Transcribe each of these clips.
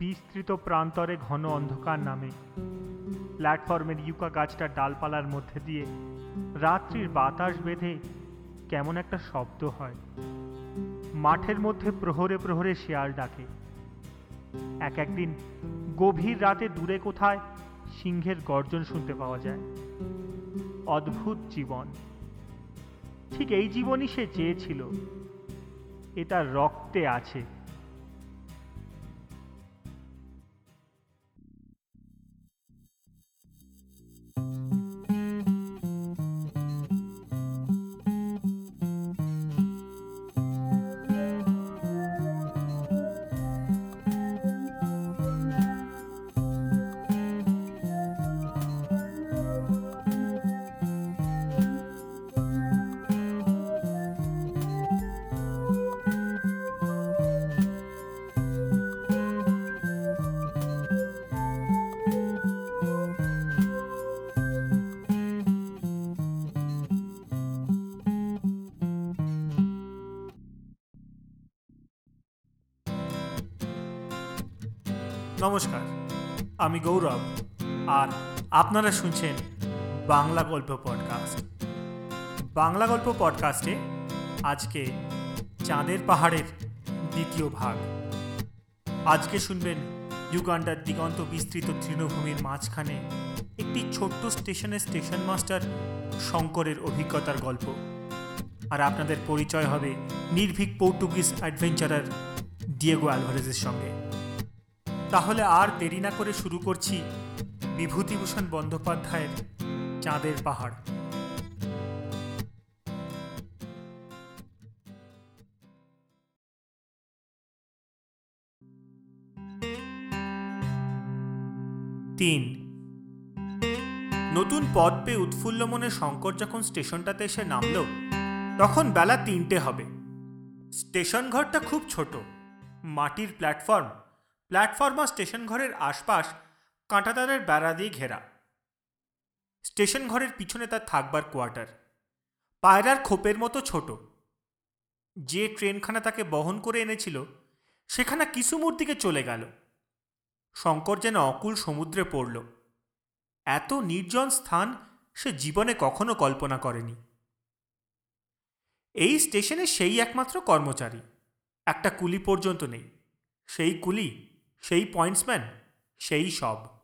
বিস্তৃত প্রান্তরে ঘন অন্ধকার নামে। প্ল্যাটফর্মের ইউকা গাছটার ডালপালার মধ্যে দিয়ে রাত্রির বাতাস বেঁধে কেমন একটা শব্দ হয়। মাঠের মধ্যে প্রহরে প্রহরে শেয়াল ডাকে। এক একদিন গভীর রাতে দূরে কোথায় সিংহের গর্জন শুনতে পাওয়া যায়। অদ্ভুত জীবন। ঠিক এই জীবনই সে চেয়েছিল। এটা রক্তে আছে। আপনারা শুনছেন বাংলা গল্প পডকাস্ট বাংলা গল্প পডকাস্টে আজকে চাঁদের পাহাড়ের দ্বিতীয় ভাগ। আজকে শুনবেন যুগান্ডার দিগন্ত বিস্তৃত তৃণভূমির মাঝখানে একটি ছোট্ট স্টেশনের স্টেশন মাস্টার শঙ্করের অভিজ্ঞতার গল্প। আর আপনাদের পরিচয় হবে নির্ভীক পর্তুগিজ অ্যাডভেঞ্চারার ডিয়েগো অ্যালভারেজের সঙ্গে। তাহলে আর দেরি না করে শুরু করছি বিভূতিভূষণ বন্দ্যোপাধ্যায়ের চাঁদের পাহাড়। তিন। নতুন পদ পেয়ে উৎফুল্ল মনে শঙ্কর যখন স্টেশনটাতে এসে নামল, তখন বেলা তিনটে হবে। স্টেশন ঘরটা খুব ছোট। মাটির প্ল্যাটফর্ম। প্ল্যাটফর্ম আর স্টেশন ঘরের আশপাশ কাঁটাতারের বেড়া দিয়ে ঘেরা। স্টেশন ঘরের পিছনে তার থাকবার কোয়ার্টার। পায়রার খোপের মতো ছোট। যে ট্রেনখানা তাকে বহন করে এনেছিল, সেখানা কিসুমুর দিকে চলে গেল। শঙ্কর যেন অকুল সমুদ্রে পড়ল। এত নির্জন স্থান সে জীবনে কখনো কল্পনা করেনি। এই স্টেশনে সেই একমাত্র কর্মচারী। একটা কুলি পর্যন্ত নেই। সেই কুলি, সেই পয়েন্টসম্যান, সেই সব।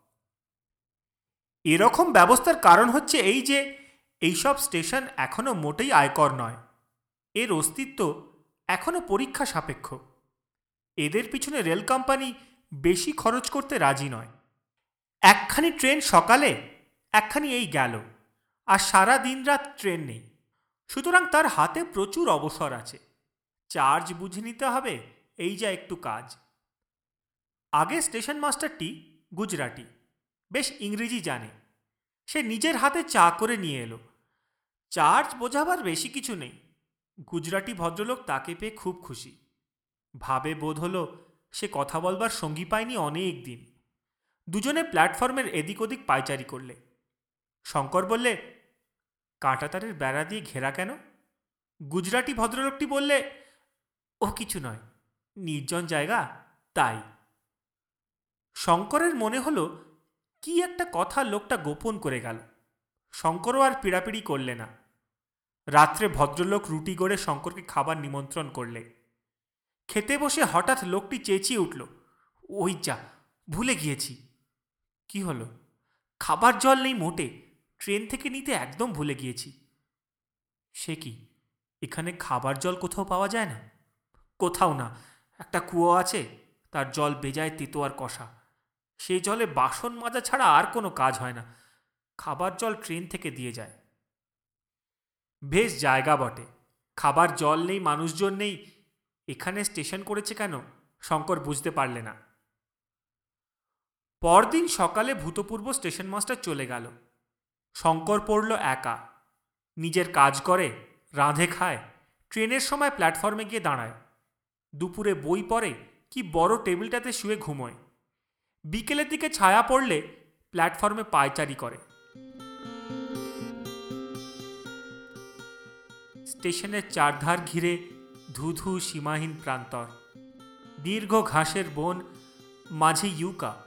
এরকম ব্যবস্থার কারণ হচ্ছে এই যে, এইসব স্টেশন এখনও মোটেই আয়কর নয়। এর অস্তিত্ব এখনও পরীক্ষা সাপেক্ষ। এদের পিছনে রেল কোম্পানি বেশি খরচ করতে রাজি নয়। একখানি ট্রেন সকালে, একখানি এই গেল, আর সারা দিন রাত ট্রেন নেই। সুতরাং তার হাতে প্রচুর অবসর আছে। চার্জ বুঝে নিতে হবে, এই যা একটু কাজ। আগে স্টেশন মাস্টারটি গুজরাটি। বেশ ইংরেজি জানে। সে নিজের হাতে চা করে নিয়ে এলো। চার্জ বোঝাবার বেশি কিছু নেই। গুজরাটি ভদ্রলোক তাকে পেয়ে খুব খুশি। ভাবে বোধ হলো সে কথা বলবার সঙ্গী পায়নি অনেক দিন। দুজনে প্ল্যাটফর্মের এদিক ওদিক পায়চারি করলে। শঙ্কর বললে কাঁটাতারের বেড়া দিয়ে ঘেরা কেন? গুজরাটি ভদ্রলোকটি বললে, ও কিছু নয়। নির্জন জায়গা, তাই। শঙ্করের মনে হলো কি একটা কথা লোকটা গোপন করে গেল। শঙ্করও আর পিড়াপিড়ি করলে না। রাত্রে ভদ্রলোক রুটি গড়ে শঙ্করকে খাবার নিমন্ত্রণ করলে। খেতে বসে হঠাৎ লোকটি চেঁচিয়ে উঠল, ওই যা, ভুলে গিয়েছি। কি হলো? খাবার জল নেই মোটে, ট্রেন থেকে নিতে একদম ভুলে গিয়েছি। সে কি, এখানে খাবার জল কোথাও পাওয়া যায় না? কোথাও না, একটা কুয়ো আছে, তার জল বেজায় তেতো আর কষা। সেই জলে বাসন মাজা ছাড়া আর কোনো কাজ হয় না। খাবার জল ট্রেন থেকে দিয়ে যায়। বেশ জায়গা বটে। খাবার জল নেই, মানুষজন নেই। এখানে স্টেশন করেছে কেন? শঙ্কর বুঝতে পারলে না। পরদিন সকালে ভূতপূর্ব স্টেশন মাস্টার চলে গেল। শঙ্কর পড়ল একা। নিজের কাজ করে, রাঁধে খায়, ট্রেনের সময় প্ল্যাটফর্মে গিয়ে দাঁড়ায়। দুপুরে বই পড়ে, কি বড় টেবিলটাতে শুয়ে ঘুমোয়। বিকেলের দিকে ছায়া পড়লে প্ল্যাটফর্মে পায়চারি করে। স্টেশনের চারধার ঘিরে ধু ধু সীমাহীন প্রান্তর। দীর্ঘ ঘাসের বন, মাঝে ইউকা,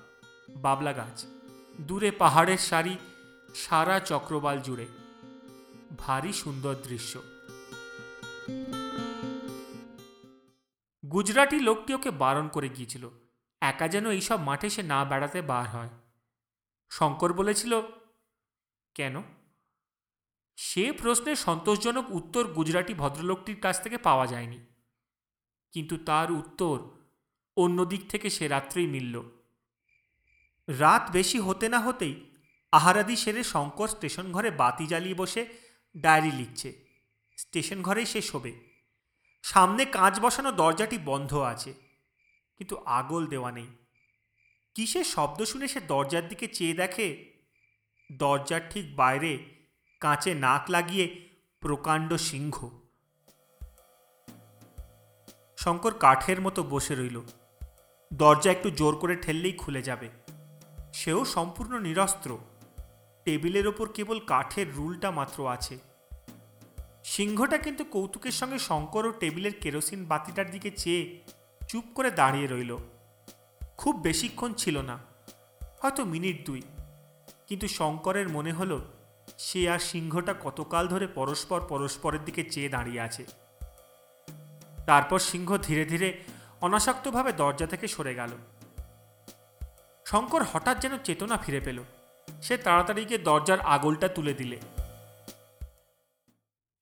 বাবলা গাছ। দূরে পাহাড়ের সারি, সারা চক্রবাল জুড়ে। ভারী সুন্দর দৃশ্য। গুজরাটি লোকটি ওকে বারণ করে গিয়েছিল। একা যেন এইসব মাঠে সে না বেড়াতে বার হয়। শঙ্কর বলেছিল, কেন? সে প্রশ্নের সন্তোষজনক উত্তর গুজরাটি ভদ্রলোকটির কাছ থেকে পাওয়া যায়নি। কিন্তু তার উত্তর অন্য দিক থেকে সে রাত্রেই মিলল। রাত বেশি হতে না হতেই আহারাদি সেরে শঙ্কর স্টেশন ঘরে বাতি জ্বালিয়ে বসে ডায়েরি লিখছে। স্টেশন ঘরেই সে শোবে। সামনে কাঁচ বসানো দরজাটি বন্ধ আছে। কিন্তু আগল দেওয়া নেই। কিসের শব্দ শুনে সে দরজার দিকে চেয়ে দেখে? দরজার ঠিক বাইরে কাঁচে নাক লাগিয়ে প্রকাণ্ড সিংহ। শঙ্কর কাঠের মতো বসে রইল। দরজা একটু জোর করে ঠেললেই খুলে যাবে। সেও সম্পূর্ণ নিরস্ত্র। টেবিলের ওপর কেবল কাঠের রুলটা মাত্র আছে। সিংহটা কিন্তু কৌতুকের সঙ্গে শঙ্কর ও টেবিলের কেরোসিন বাতিটার দিকে চেয়ে চুপ করে দাঁড়িয়ে রইল। খুব বেশিক্ষণ ছিল না, হয়তো মিনিট দুই। কিন্তু শঙ্করের মনে হলো, সে আর সিংহটা কতকাল ধরে পরস্পর পরস্পরের দিকে চেয়ে দাঁড়িয়ে আছে। তারপর সিংহ ধীরে ধীরে অনাসক্তভাবে দরজা থেকে সরে গেল। শঙ্কর হঠাৎ যেন চেতনা ফিরে পেল। সে তাড়াতাড়ি গিয়ে দরজার আগলটা তুলে দিলে।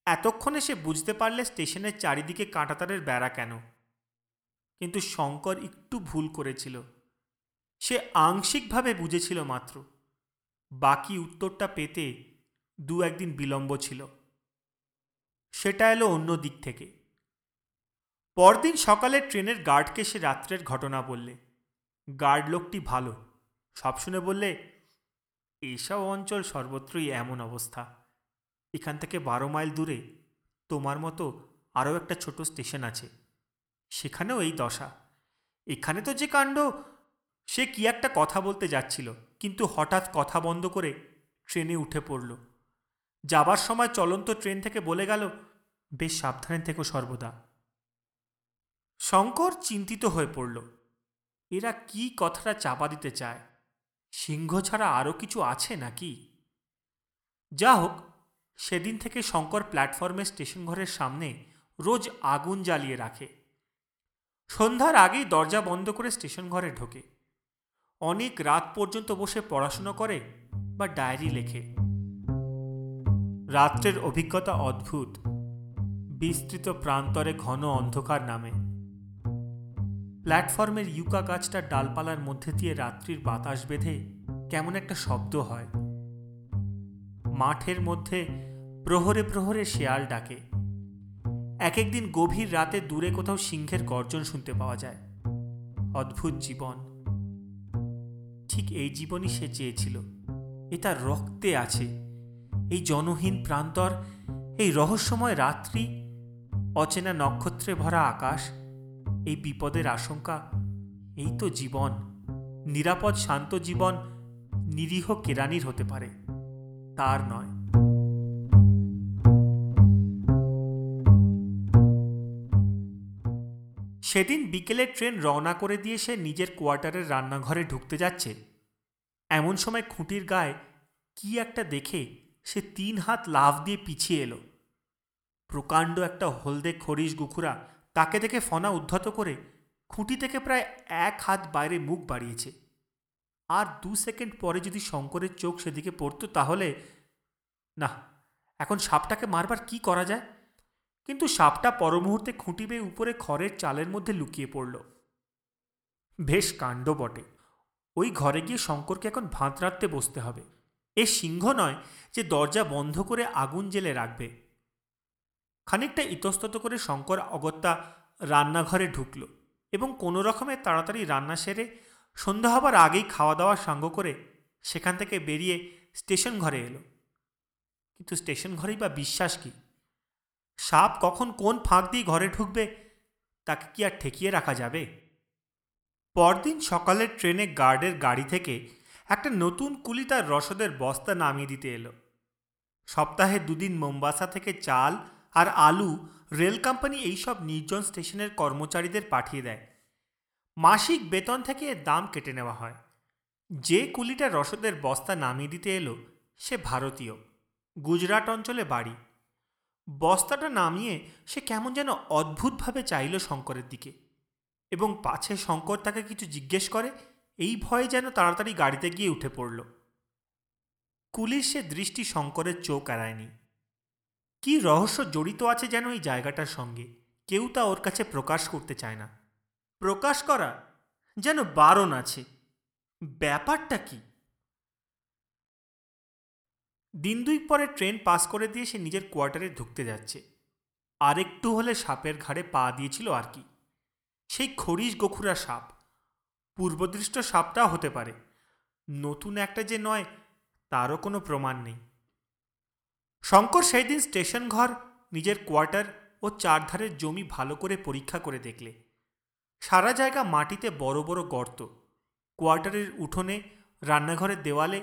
এতক্ষণে সে বুঝতে পারলে স্টেশনের চারিদিকে কাঁটাতারের বেড়া কেন? কিন্তু শঙ্কর একটু ভুল করেছিল। সে আংশিকভাবে বুঝেছিল মাত্র। বাকি উত্তরটা পেতে দু একদিন বিলম্ব ছিল। সেটা এলো অন্য দিক থেকে। পরদিন সকালে ট্রেনের গার্ডকে সে রাত্রের ঘটনা বললে। গার্ড লোকটি ভালো। সব শুনে বললে এইসব অঞ্চল সর্বত্রই এমন অবস্থা। এখান থেকে বারো মাইল দূরে তোমার মতো আরও একটা ছোট স্টেশন আছে। সেখানেও এই দশা। এখানে তো যে কাণ্ড, সে কি একটা কথা বলতে যাচ্ছিল, কিন্তু হঠাৎ কথা বন্ধ করে ট্রেনে উঠে পড়ল। যাবার সময় চলন্ত ট্রেন থেকে বলে গেল, বেশ সাবধানে থেকো সর্বদা। শঙ্কর চিন্তিত হয়ে পড়ল, এরা কি কথাটা চাপা দিতে চায়? সিংহ ছাড়া আরও কিছু আছে নাকি? যা হোক সেদিন থেকে শঙ্কর প্ল্যাটফর্মের স্টেশন ঘরের সামনে রোজ আগুন জ্বালিয়ে রাখে। সন্ধ্যার আগেই দরজা বন্ধ করে স্টেশন ঘরে ঢোকে। অনেক রাত পর্যন্ত বসে পড়াশুনো করে বা ডায়েরি লেখে। রাত্রের অভিজ্ঞতা অদ্ভুত। বিস্তৃত প্রান্তরে ঘন অন্ধকার নামে। প্ল্যাটফর্মের ইউকা গাছটার ডালপালার মধ্যে দিয়ে রাত্রির বাতাস বেঁধে কেমন একটা শব্দ হয়। মাঠের মধ্যে প্রহরে প্রহরে শেয়াল ডাকে। এক একদিন গভীর রাতে দূরে কোথাও সিংহের গর্জন শুনতে পাওয়া যায়। অদ্ভুত জীবন। ঠিক এই জীবনই সে চেয়েছিল। এ তার রক্তে আছে। এই জনহীন প্রান্তর, এই রহস্যময় রাত্রি, অচেনা নক্ষত্রে ভরা আকাশ, এই বিপদের আশঙ্কা, এই তো জীবন। নিরাপদ, শান্ত জীবন, নিরীহ কেরানির হতে পারে। তার নয়। সেদিন বিকেলে ট্রেন রওনা করে দিয়ে সে নিজের কোয়ার্টারের রান্নাঘরে ঢুকতে যাচ্ছে। এমন সময় খুঁটির গায়ে কি একটা দেখে সে তিন হাত লাভ দিয়ে পিছিয়ে এলো। প্রকাণ্ড একটা হলদে খরিশ গুখুরা তাকে দেখে ফনা উদ্ধত করে খুঁটি থেকে প্রায় এক হাত বাইরে মুখ বাড়িয়েছে। আর দু সেকেন্ড পরে যদি শঙ্করের চোখ সেদিকে পড়তো তাহলে, না, এখন সাপটাকে মারবার কি করা যায়? কিন্তু সাপটা পরমুহূর্তে খুঁটি বেয়ে উপরে খড়ের চালের মধ্যে লুকিয়ে পড়ল। বেশ কাণ্ড বটে। ওই ঘরে গিয়ে শঙ্করকে এখন ভাঁত রাখতে বসতে হবে। এ সিংহ নয় যে দরজা বন্ধ করে আগুন জেলে রাখবে। খানিকটা ইতস্তত করে শঙ্কর অগত্যা রান্নাঘরে ঢুকল এবং কোনো রকমে তাড়াতাড়ি রান্না সেরে সন্ধ্যা হবার আগেই খাওয়া দাওয়া সাঙ্গ করে সেখান থেকে বেরিয়ে স্টেশন ঘরে এলো। কিন্তু স্টেশন ঘরেই বা বিশ্বাস কি? সাপ কখন কোন ফাঁক দিয়ে ঘরে ঢুকবে, তাকে কি আর ঠেকিয়ে রাখা যাবে? পরদিন সকালের ট্রেনে গার্ডের গাড়ি থেকে একটা নতুন কুলি তার রসদের বস্তা নামিয়ে দিতে এলো। সপ্তাহে দুদিন মোম্বাসা থেকে চাল আর আলু রেল কোম্পানি এইসব নির্জন স্টেশনের কর্মচারীদের পাঠিয়ে দেয়। মাসিক বেতন থেকে এর দাম কেটে নেওয়া হয়। যে কুলিটা রসদের বস্তা নামিয়ে দিতে এলো, সে ভারতীয়। গুজরাট অঞ্চলে বাড়ি। বস্তাটা নামিয়ে সে কেমন যেন অদ্ভুতভাবে চাইল শঙ্করের দিকে। এবং পাছে শঙ্কর তাকে কিছু জিজ্ঞেস করে, এই ভয়ে যেন তাড়াতাড়ি গাড়িতে গিয়ে উঠে পড়ল। কুলির সে দৃষ্টি শঙ্করের চোখ এড়ায়নি। কি রহস্য জড়িত আছে যেন এই জায়গাটার সঙ্গে? কেউ তা ওর কাছে প্রকাশ করতে চায় না। প্রকাশ করা যেন বারণ আছে। ব্যাপারটা কি? দিন দুই পরে ট্রেন পাস করে দিয়ে সে নিজের কোয়ার্টারে ঢুকতে যাচ্ছে। আরেকটু হলে সাপের ঘাড়ে পা দিয়েছিল আর কি। সেই খরিশ গোখুরা সাপ। পূর্বদৃষ্ট সাপটা হতে পারে। নতুন একটা যে নয়, তারও কোনো প্রমাণ নেই। শঙ্কর সেই দিন স্টেশন ঘর, নিজের কোয়ার্টার ও চারধারের জমি ভালো করে পরীক্ষা করে দেখলে। সারা জায়গা মাটিতে বড় বড় গর্ত। কোয়ার্টারের উঠোনে, রান্নাঘরের দেওয়ালে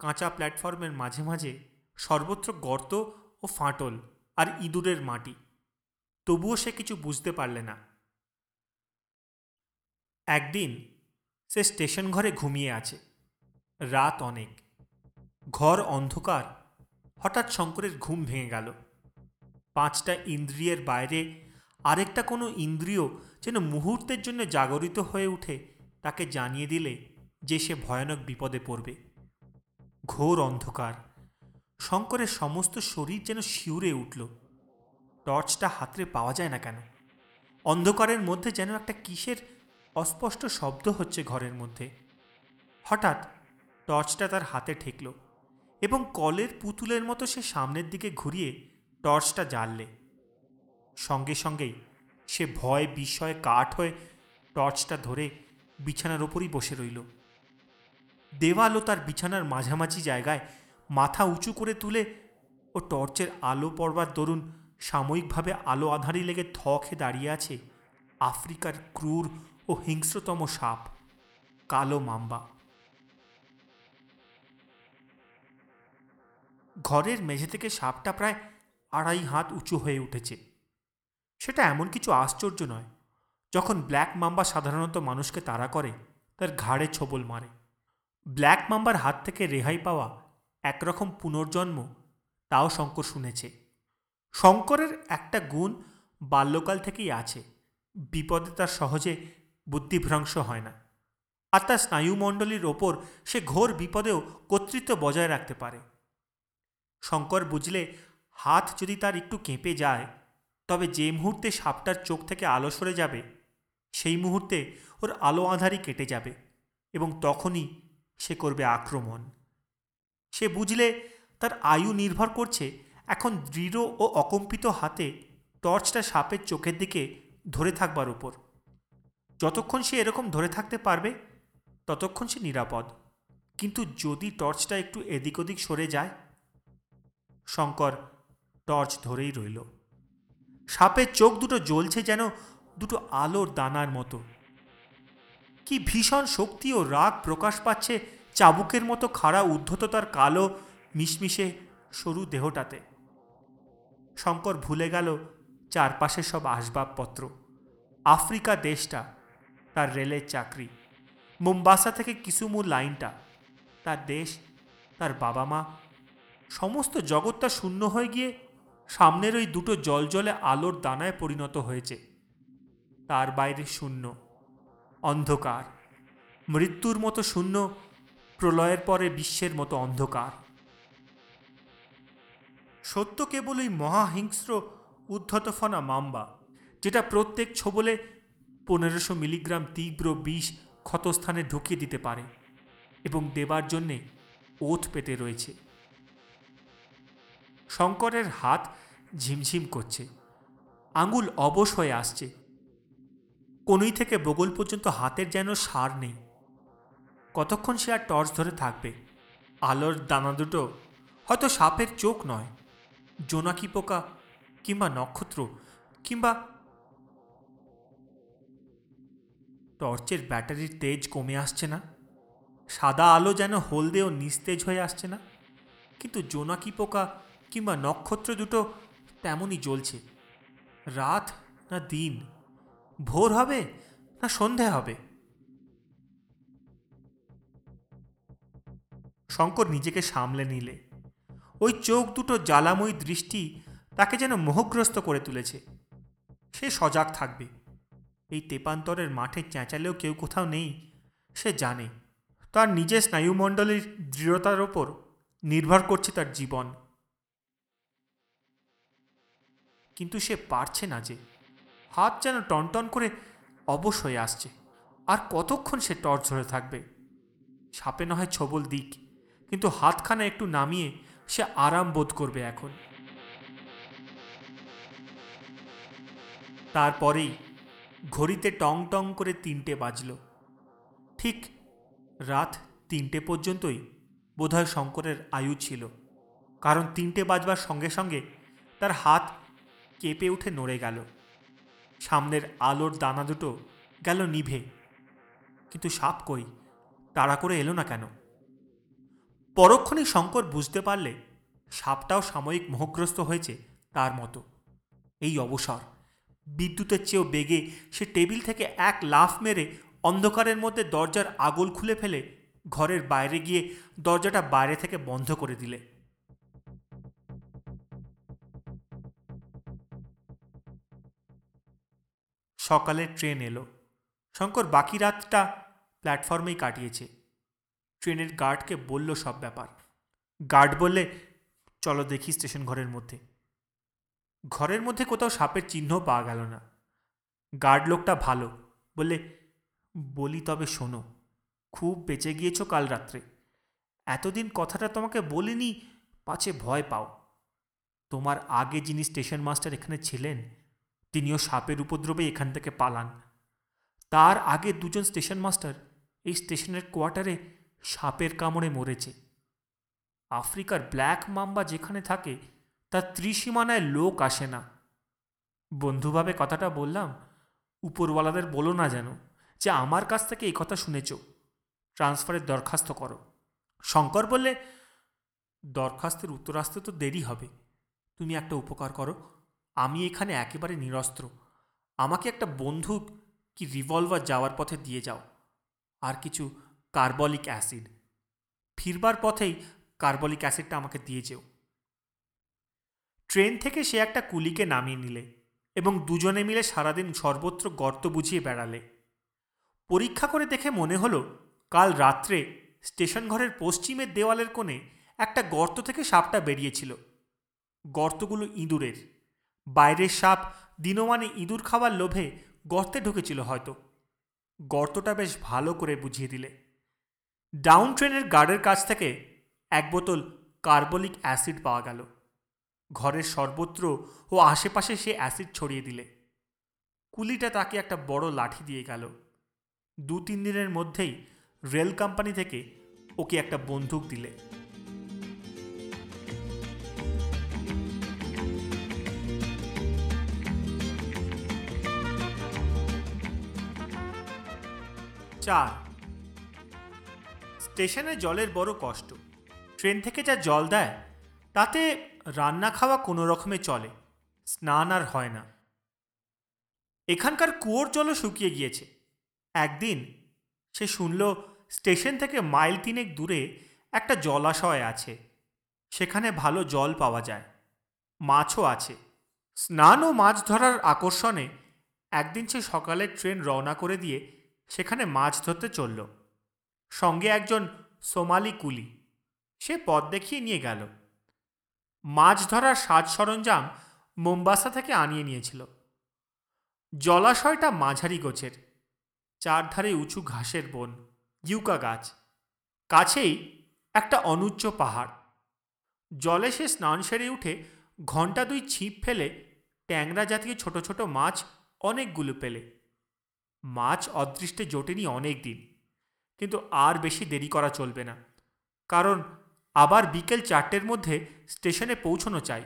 কাঁচা প্ল্যাটফর্মের মাঝে মাঝে সর্বত্র গর্ত ও ফাটল আর ইঁদুরের মাটি। তবুও সে কিছু বুঝতে পারলে না। একদিন সে স্টেশন ঘরে ঘুমিয়ে আছে। রাত অনেক। ঘর অন্ধকার। হঠাৎ শঙ্করের ঘুম ভেঙে গেল। পাঁচটা ইন্দ্রিয়ের বাইরে আরেকটা কোনো ইন্দ্রিয় যেন মুহূর্তের জন্য জাগরিত হয়ে উঠে তাকে জানিয়ে দিলে যে সে ভয়ানক বিপদে পড়বে। ঘোর অন্ধকার। শঙ্করের সমস্ত শরীর যেন শিউরে উঠল। টর্চটা হাতরে পাওয়া যায় না কেন? অন্ধকারের মধ্যে যেন একটা কিসের অস্পষ্ট শব্দ হচ্ছে ঘরের মধ্যে। হঠাৎ টর্চটা তার হাতে ঠেকল এবং কলের পুতুলের মতো সে সামনের দিকে ঘুরিয়ে টর্চটা জ্বাললে। সঙ্গে সঙ্গেই সে ভয়, বিস্ময়ে, কাঠ হয়ে টর্চটা ধরে বিছানার ওপরই বসে রইল। দেওয়াল ও তার বিছানার মাঝামাঝি জায়গায় মাথা উঁচু করে তুলে ও টর্চের আলো পড়বার দরুন সাময়িকভাবে আলো আধারি লেগে থ খেয়ে দাঁড়িয়ে আছে আফ্রিকার ক্রূর ও হিংস্রতম সাপ, কালো মাম্বা। ঘরের মেঝে থেকে সাপটা প্রায় আড়াই হাত উঁচু হয়ে উঠেছে। সেটা এমন কিছু আশ্চর্য নয়, যখন ব্ল্যাক মাম্বা সাধারণত মানুষকে তাড়া করে, তার ঘাড়ে ছোবল মারে। ব্ল্যাক মাম্বার হাত থেকে রেহাই পাওয়া একরকম পুনর্জন্ম তাও শঙ্কর শুনেছে। শঙ্করের একটা গুণ বাল্যকাল থেকেই আছে। বিপদে তার সহজে বুদ্ধিভ্রংশ হয় না। আর তার স্নায়ুমণ্ডলীর ওপর সে ঘোর বিপদেও কর্তৃত্ব বজায় রাখতে পারে। শঙ্কর বুঝলে, হাত যদি তার একটু কেঁপে যায়, তবে যে মুহূর্তে সাপটার চোখ থেকে আলো সরে যাবে, সেই মুহূর্তে ওর আলো আধারই কেটে যাবে এবং তখনই সে করবে আক্রমণ। সে বুঝলে তার আয়ু নির্ভর করছে, এখন দৃঢ় ও অকম্পিত হাতে টর্চটা সাপের চোখের দিকে ধরে থাকবার উপর। যতক্ষণ সে এরকম ধরে থাকতে পারবে, ততক্ষণ সে নিরাপদ। কিন্তু যদি টর্চটা একটু এদিক ওদিক সরে যায়, শঙ্কর টর্চ ধরেই রইল। সাপের চোখ দুটো জ্বলছে যেন দুটো আলোর দানার মতো। কি ভীষণ শক্তি ও রাগ প্রকাশ পাচ্ছে চাবুকের মতো খাড়া উদ্ধত তার কালো মিশমিশে সরু দেহটাতে? শঙ্কর ভুলে গেল চারপাশে সব আসবাবপত্র। আফ্রিকা দেশটা, তার রেলের চাকরি। মোম্বাসা থেকে কিসুমুর লাইনটা, তার দেশ, তার বাবা মা সমস্ত জগৎটা শূন্য হয়ে গিয়ে সামনের ওই দুটো জলজলে আলোর দানায় পরিণত হয়েছে। তার বাইরে শূন্য। অন্ধকার। মৃত্যুর মতো শূন্য, প্রলয়ের পরে বিশ্বের মতো অন্ধকার। সত্য কেবল ওই মহাহিংস্র উদ্ধতফনা মাম্বা, যেটা প্রত্যেক ছোবলে পনেরোশো মিলিগ্রাম তীব্র বিষ ক্ষতস্থানে ঢুকিয়ে দিতে পারে এবং দেবার জন্যে ওত পেতে রয়েছে। শঙ্করের হাত ঝিমঝিম করছে, আঙুল অবশ হয়ে আসছে কনুই থেকে বগল পর্যন্ত হাতের যেন সার নেই। কতক্ষণ সে আর টর্চ ধরে থাকবে? আলোর দানা দুটো হয়তো সাপের চোখ নয়। জোনাকি পোকা কিংবা নক্ষত্র কিংবা টর্চের ব্যাটারির তেজ কমে আসছে না? সাদা আলো যেন হলদে ও নিস্তেজ হয়ে আসছে না? কিন্তু জোনাকি পোকা কিংবা নক্ষত্র দুটো তেমনই জ্বলছে। রাত না দিন? ভোর হবে না সন্ধে হবে? শঙ্কর নিজেকে সামলে নিলে। ওই চোখ দুটো জ্বালাময়ী দৃষ্টি তাকে যেন মোহগ্রস্ত করে তুলেছে। সে সজাগ থাকবে। এই তেপান্তরের মাঠে চেঁচালেও কেউ কোথাও নেই, সে জানে। তার নিজের স্নায়ুমণ্ডলীর দৃঢ়তার ওপর নির্ভর করছে তার জীবন। কিন্তু সে পারছে না যে হাত যেন টনটন করে অবশ হয়ে আসছে। আর কতক্ষণ সে টর্চ ধরে থাকবে? সাপে না হয় ছবল দিক, কিন্তু হাতখানা একটু নামিয়ে সে আরাম বোধ করবে এখন। তারপরেই ঘড়িতে টং টং করে তিনটে বাজল। ঠিক রাত তিনটে পর্যন্তই বোধহয় শঙ্করের আয়ু ছিল, কারণ তিনটে বাজবার সঙ্গে সঙ্গে তার হাত কেঁপে উঠে নড়ে গেল। সামনের আলোর দানা দুটো গেল নিভে। কিন্তু সাপ কই? তাড়া করে এলো না কেন? পরক্ষণে শঙ্কর বুঝতে পারলে সাপটাও সাময়িক মোহগ্রস্ত হয়েছে তার মতো। এই অবসর, বিদ্যুতের চেয়েও বেগে সে টেবিল থেকে এক লাফ মেরে অন্ধকারের মধ্যে দরজার আগল খুলে ফেলে ঘরের বাইরে গিয়ে দরজাটা বাইরে থেকে বন্ধ করে দিলে। সকালে ট্রেন এলো। শঙ্কর বাকি রাতটা প্ল্যাটফর্মেই কাটিয়েছে। ট্রেনের গার্ডকে বলল সব ব্যাপার। গার্ড বললে, চলো দেখি স্টেশন ঘরের মধ্যে। ঘরের মধ্যে কোথাও সাপের চিহ্ন পাওয়া গেল না। গার্ড লোকটা ভালো। বললে, বলি তবে শোনো, খুব বেঁচে গিয়েছো কাল রাত্রে। এতদিন কথাটা তোমাকে বলিনি, পাছে ভয় পাও। তোমার আগে যিনি স্টেশন মাস্টার এখানে ছিলেন তিনিও সাপের উপদ্রবে এখান থেকে পালান। তার আগে দুজন স্টেশন মাস্টার এই স্টেশনের কোয়ার্টারে সাপের কামড়ে মরেছে। আফ্রিকার ব্ল্যাক মাম্বা যেখানে থাকে, তার ত্রিসীমানায় লোক আসে না। বন্ধুভাবে কথাটা বললাম, উপরওয়ালাদের বলো না যেন যে আমার কাছ থেকে এই কথা শুনেছ। ট্রান্সফারের দরখাস্ত করো। শঙ্কর বললে, দরখাস্তের উত্তর আসতে তো দেরি হবে। তুমি একটা উপকার করো। আমি এখানে একেবারে নিরস্ত্র। আমাকে একটা বন্দুক কি রিভলভার যাওয়ার পথে দিয়ে যাও। আর কিছু কার্বলিক অ্যাসিড ফিরবার পথেই কার্বলিক অ্যাসিডটা আমাকে দিয়ে যেও। ট্রেন থেকে সে একটা কুলিকে নামিয়ে নিলে এবং দুজনে মিলে সারাদিন সর্বত্র গর্ত বুঝিয়ে বেড়ালে। পরীক্ষা করে দেখে মনে হলো, কাল রাত্রে স্টেশন ঘরের পশ্চিমের দেওয়ালের কোণে একটা গর্ত থেকে সাপটা বেরিয়েছিল। গর্তগুলো ইঁদুরের। বাইরের সাপ দিনমানে ইঁদুর খাওয়ার লোভে গর্তে ঢুকেছিল হয়তো। গর্তটা বেশ ভালো করে বুঝিয়ে দিলে। ডাউন ট্রেনের গার্ডের কাছ থেকে এক বোতল কার্বলিক অ্যাসিড পাওয়া গেল। ঘরের সর্বত্র ও আশেপাশে সে অ্যাসিড ছড়িয়ে দিলে। কুলিটা তাকে একটা বড় লাঠি দিয়ে গেল। দু তিন দিনের মধ্যেই রেল কোম্পানি থেকে ওকে একটা বন্দুক দিলে। চার। স্টেশনে জলের বড় কষ্ট। ট্রেন থেকে যা জল দেয়, তাতে রান্না খাওয়া কোনো রকমে চলে, স্নান আর হয় না। এখানকার কুয়োর জলও শুকিয়ে গিয়েছে। একদিন সে শুনল স্টেশন থেকে মাইল তিনেক দূরে একটা জলাশয় আছে। সেখানে ভালো জল পাওয়া যায়। মাছও আছে। স্নান ও মাছ ধরার আকর্ষণে একদিন সে সকালে ট্রেন রওনা করে দিয়ে সেখানে মাছ ধরতে চলল। সঙ্গে একজন সোমালি কুলি, সে পথ দেখিয়ে নিয়ে গেল। মাছ ধরার সাজ সরঞ্জাম মোম্বাসা থেকে আনিয়ে নিয়েছিল। জলাশয়টা মাঝারি গোছের, চারধারে উঁচু ঘাসের বন, ইউকা গাছ, কাছেই একটা অনুচ্চ পাহাড়। জলে সে স্নান সেরে উঠে ঘণ্টা দুই ছিপ ফেলে ট্যাংরা জাতীয় ছোট ছোট মাছ অনেকগুলো পেলে। মাছ অদৃষ্টে জোটেনি অনেক দিন, কিন্তু আর বেশি দেরি করা চলবে না। কারণ আবার বিকেল চারটের মধ্যে স্টেশনে পৌঁছনো চাই